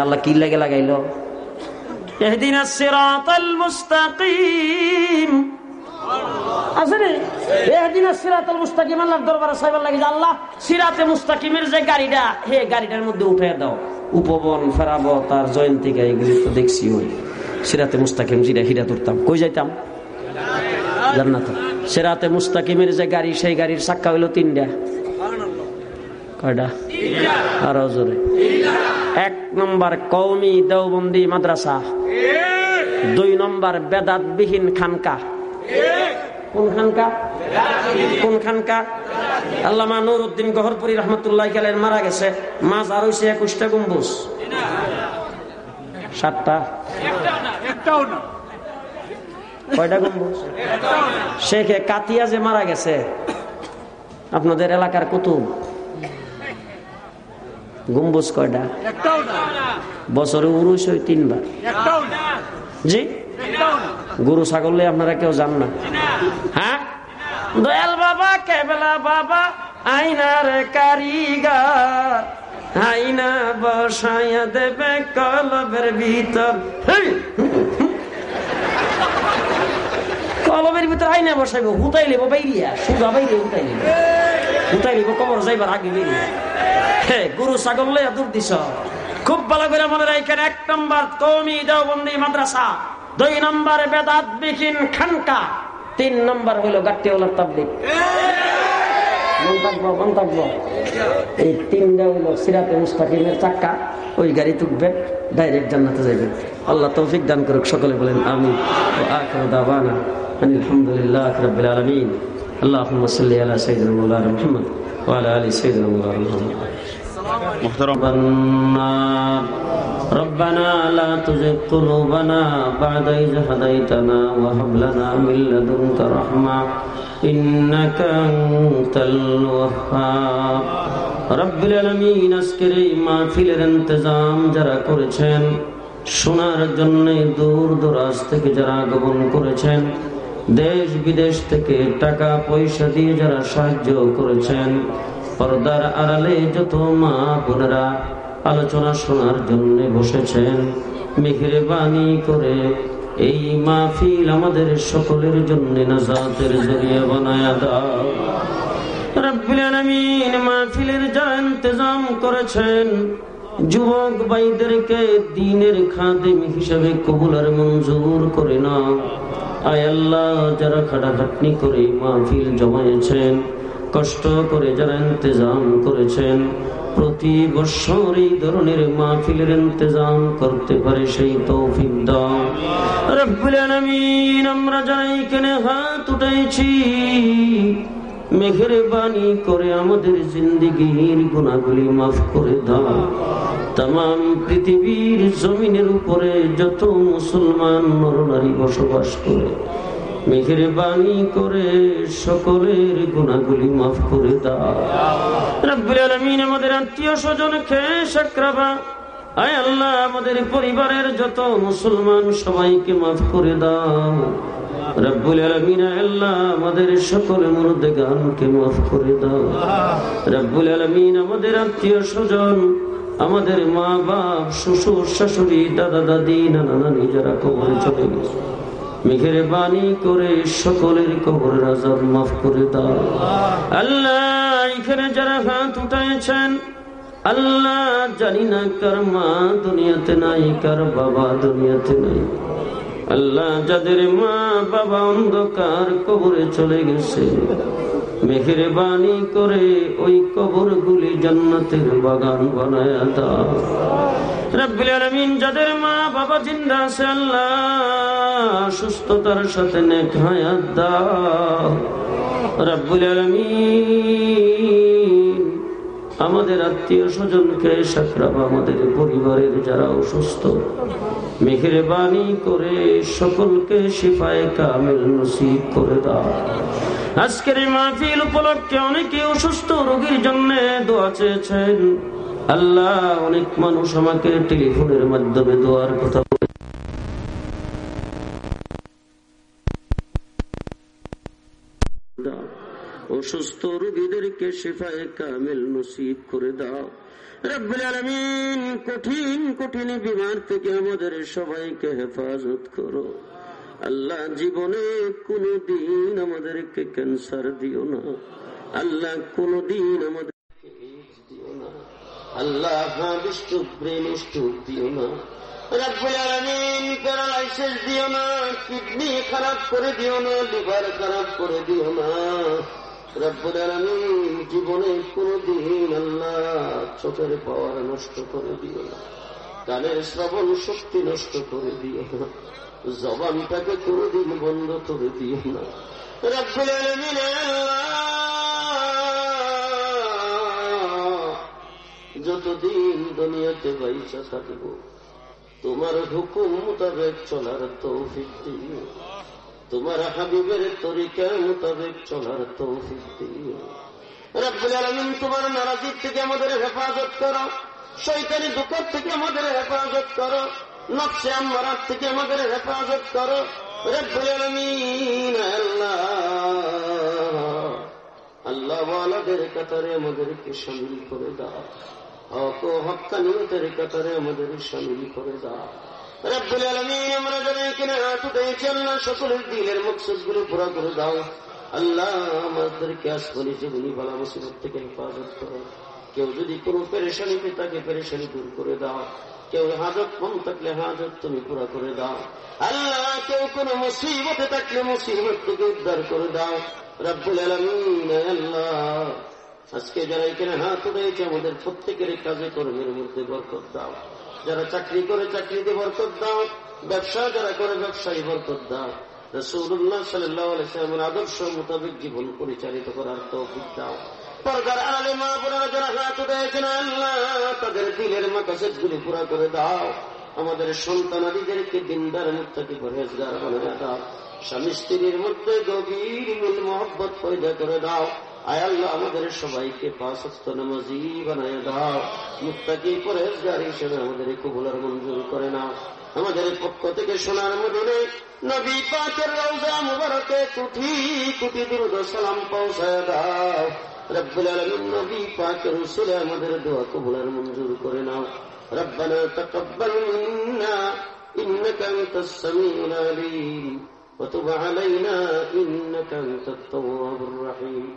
আল্লাহ কি লাগে লাগাইলো اهدنا الصراط المستقيم আসলে এহদিনা সিরাতুল মুস্তাকিম আল্লাহর দরবারে সাইবার লাগে আল্লাহ সিরাতে মুস্তাকিমের যে গাড়িটা হে গাড়িটার মধ্যে উঠে দাও উপবন ফেরাবো তার জয়ন্তিকা এগুলি তো দেখছি ওই সিরাতে মুস্তাকিম জিরা হিরা তুরতাম কই যাইতাম জান্নাত সেরাতে মুস্তাকিমের যে গাড়ি, সেই গাড়ির চাক্কা হইল তিনটা। কয়টা? আরও এক নম্বর কৌমি দেওবন্দি মাদ্রাসা। দুই নম্বর বেদাত বিহীন খানকা। কোন খানকা? কোন খানকা? আল্লামা নুরুদ্দিন গহরপুরি রহমতুল্লাহ গেলেন, মারা গেছে। মাছ আর হয়েছে একুশটা গম্বুজ। সাতটা। কয়টা গম্বুজ শেখে, কাতিয়া যে মারা গেছে, আপনাদের এলাকার কুতুব। গম্বুজ কয়টা? বছরে উরুষ হয় তিনবার। জি? গরু ছাগলে আপনারা কেউ যান না। হ্যাঁ? দয়াল বাবা, কেবলা বাবা, আইনার কারিগার। আইনা বসাইয়া দেবে কলবের ভিতর। হেই! ভিতরে আইনা বসাইব, হুতাই লেবো বাইরিয়া সুদা বাইরে হুতাই লেব হুতাই লেবো কবর যাইবার আগে বেরিয়ে হে, গরু ছাগল লইয়া দূর দিস খুব ভালো করে মনে রাখেন এক নম্বর কমি দেওবন্দি মাদ্রাসা, দুই নম্বর বেদাত বিহীন খানকা, তিন নম্বর হইল গাট্টিওয়ালার তাবলিক মন থাকবো মন থাকবো এই তিনটা হইল সিরাতে মুস্তাকিমের চাক্কা ওই গাড়ি তুকবেন ডাইরেক্ট জান্নাতে যাবেন আল্লাহ তৌফিক দান করুক সকলে বলেন আমি আখির দাওয়ানা আলহামদুলিল্লাহ রাব্বিল আলামিন اللهم صل على سيدنا مولانا محمد وعلى ال سيدنا مولانا محمد ربنا ربنا لا تزغ قلوبنا بعد إذ هديتنا وهب لنا من لدنك رحمة إنك أنت الوهاب رب العالمين আজকের এই মাহফিলের ইন্তজাম যারা করেছেন শোনার জন্য দূর দরাজ থেকে যারা আগমন করেছেন দেশ বিদেশ থেকে টাকা পয়সা দিয়ে যারা সাহায্য করেছেন পর্দার আড়ালে যত মা বোনেরা আলোচনা শোনার জন্য বসেছেন মেঘের বাণী করে এই মাহফিল আমাদের সকলের জন্য নাজাতের জরিয়া বানায়া দাও। রব্বুল আলামিন মাহফিলের যারা ইন্তজাম করেছেন, যুবক ভাইদেরকে দিনের খাদেম হিসাবে কবুল আর মঞ্জুর করে নাও। আয় আল্লাহ, যারা খাটাখাটনি করে মাহফিল জমায়েছেন, কষ্ট করে যারা ইন্তজাম করেছেন প্রতি বছর এই ধরনের মাহফিলের ইন্তজাম করতে পারে সেই তৌফিক দাও। রব্বুল আলামিন, আমরা যারা এখানে হাত উঠাইছি, মেঘের বাণী করে আমাদের জিন্দিগির গুণাগুলি মাফ করে দাও। তাম পৃথিবীর জমিনের উপরে যত মুসলমান নরনারী বসবাস করে মেঘের বাণী করে সকলের গুণাগুলি মাফ করে দাও। আমাদের আত্মীয় স্বজন খেয়ে আয় আল্লাহ, আমাদের পরিবারের যত মুসলমান সবাইকে মাফ করে দাও। রব্বুল আলমিন আল্লাহ, আমাদের সকল মাফ করে দাও। রব্বুল আলমিন, আমাদের আত্মীয় স্বজন, আমাদের মা বাপ শ্বশুর, শাশুড়ি দাদা দাদি নানা নানি যারা কবরে চলে গেছে। মেঘের বাণী করে সকলের কবর আজাব মাফ করে দাও। আল্লাহ, এখানে যারা হাত উঠাইছেন, আল্লাহ জানি না কার মা দুনিয়াতে নাই, কার বাবা দুনিয়াতে নাই। আল্লাহ, যাদের মা বাবা অন্ধকার কবরে চলে গেছে মেঘের বাণী করে ওই কবর গুলি জান্নাতের বাগান বানায় দাও। রব্বুল যাদের মা বাবা জিন্দা আছে, আল্লাহ সুস্থতার সাথে নেক হায়াত রব্বুল আমাদের আত্মীয় স্বজনকে সাকরাব আমাদের পরিবারের যারা অসুস্থ মেঘের বাণী করে সকলকে শিফায় কামেল নসিব করে দাও। আজকের মাহফিল উপলক্ষে অনেকে অসুস্থ রোগীর জন্য দোয়া চেয়েছেন। আল্লাহ অনেক মানুষ আমাকে টেলিফোনের মাধ্যমে দোয়ার কথা বলে দাও। অসুস্থ রোগীদেরকে শেফায় কামেল নসিব করে দাও। রব্বুল কঠিন কঠিন বিমার থেকে আমাদের সবাইকে হেফাজত করো। আল্লাহ জীবনে কোনদিন আমাদেরকে ক্যান্সার দিও না। আল্লাহ কোনদিন আমাদের আল্লাহ স্ট্রোক ব্রেন স্ট্রোক দিও না। রব্বুল আলামিন প্যারালাইসিস দিও না, কিডনি খারাপ করে দিও না, লিভার খারাপ করে দিও না। রব্বুল আলামিন জীবনে কোনদিন আল্লাহ চোখের পাওয়ার নষ্ট করে দিও না কানের শ্রবণ শক্তি নষ্ট করে দিও না, জবানটাকে কোনদিন বন্ধ করে দিও না। রব্বুল আলামিন যতদিন দুনিয়াতে বাইচা থাকব, তোমার হুকুম মোতাবেক চলার তৌফিক দিও। তোমার হাবিবের তরিকার মোতাবেক চলার তৌফিক দিও। রব্বুল আলমিন তোমার নারাজির থেকে আমাদের হেফাজত করো শৈতানি দুঃখ থেকে আমাদের হেফাজত করো, নকশে আম্মারাত থেকে আমাদের হেফাজত করো। রব্বুল আলমিন, আল্লাহ। আল্লাহ ওয়ালাদের কাতারে আমাদেরকে সামিল করে দাও। হক ও হকানিয়তের কাতারে আমাদের সামিল করে দাও। করে দাও। আল্লাহ থেকে করো। কেউ যদি কোনো পেরেশানিতে তাকে পেরেশানি দূর করে দাও। কেউ হাজত কম থাকলে হাজত তুমি পুরা করে দাও। আল্লাহ কেউ কোনো মুসিবতে থাকলে মুসিবত থেকে উদ্ধার করে দাও। রব্বুল আলমিন আজকে যারা এখানে হাত উঠেছে আমাদের প্রত্যেকের কাজে কর্মের মধ্যে বরকত দাও। যারা চাকরি করে চাকরিতে বরকত দাও, ব্যবসা যারা করে ব্যবসায়ী বরকত দাও। রসুল্লাহ সাল্লামের আদর্শ মোতাবেক জীবন পরিচালিত করার তৌফিক দাও। যারা তাদের গুলি করে দাও। আমাদের দাও। স্বামী স্ত্রীর মধ্যে গভীর মিল মহব্বত পয়দা করে দাও। আয় আল্লাহ আমাদের সবাইকে পাঁচস্ত নামাজি বানায় দাও মুক্তাকি পরেজগার হিসেবে আমাদের কবুলার মঞ্জুর করে নাও আমাদের পক্ষ থেকে সোনার মদনে নবী পাকের রওজা মুবারকে কুঠি কুঠি দুরুদ সালাম পৌঁছায় দাও রব্বুল আলামিন নবী পাকের রসুলে আমাদের দোয়া কবুলার মঞ্জুর করে নাও ربنا تقبل منا إنك أنت السميع العليم وتب علينا إنك أنت التواب الرحيم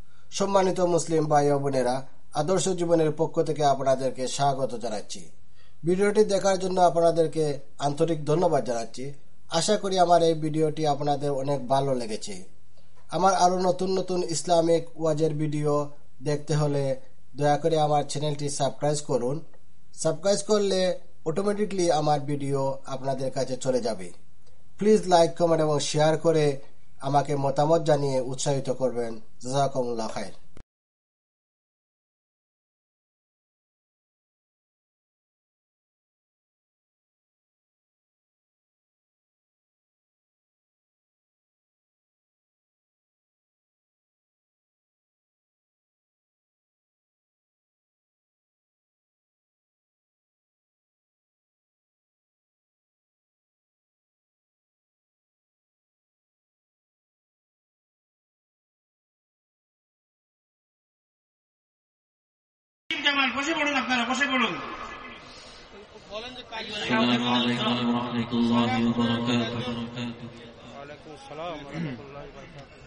সম্মানিত মুসলিম ভাই ও বোনেরা, আদর্শ জীবনের পক্ষ থেকে আপনাদেরকে স্বাগত জানাচ্ছি। ভিডিওটি দেখার জন্য আপনাদেরকে আন্তরিক ধন্যবাদ জানাচ্ছি। আশা করি আমার এই ভিডিওটি আপনাদের অনেক ভালো লেগেছে। আমার আরও নতুন নতুন ইসলামিক ওয়াজের ভিডিও দেখতে হলে দয়া করে আমার চ্যানেলটি সাবস্ক্রাইব করুন। সাবস্ক্রাইব করলে অটোমেটিকলি আমার ভিডিও আপনাদের কাছে চলে যাবে। প্লিজ লাইক, কমেন্ট এবং শেয়ার করে আমাকে মতামত জানিয়ে উৎসাহিত করবেন। জাজাকুমুল্লাহ খায়ের জামাল বসে পড়ুন আপনারা বসে পড়ুন السلام عليكم ورحمة الله وبركاته وعليكم السلام ورحمة الله وبركاته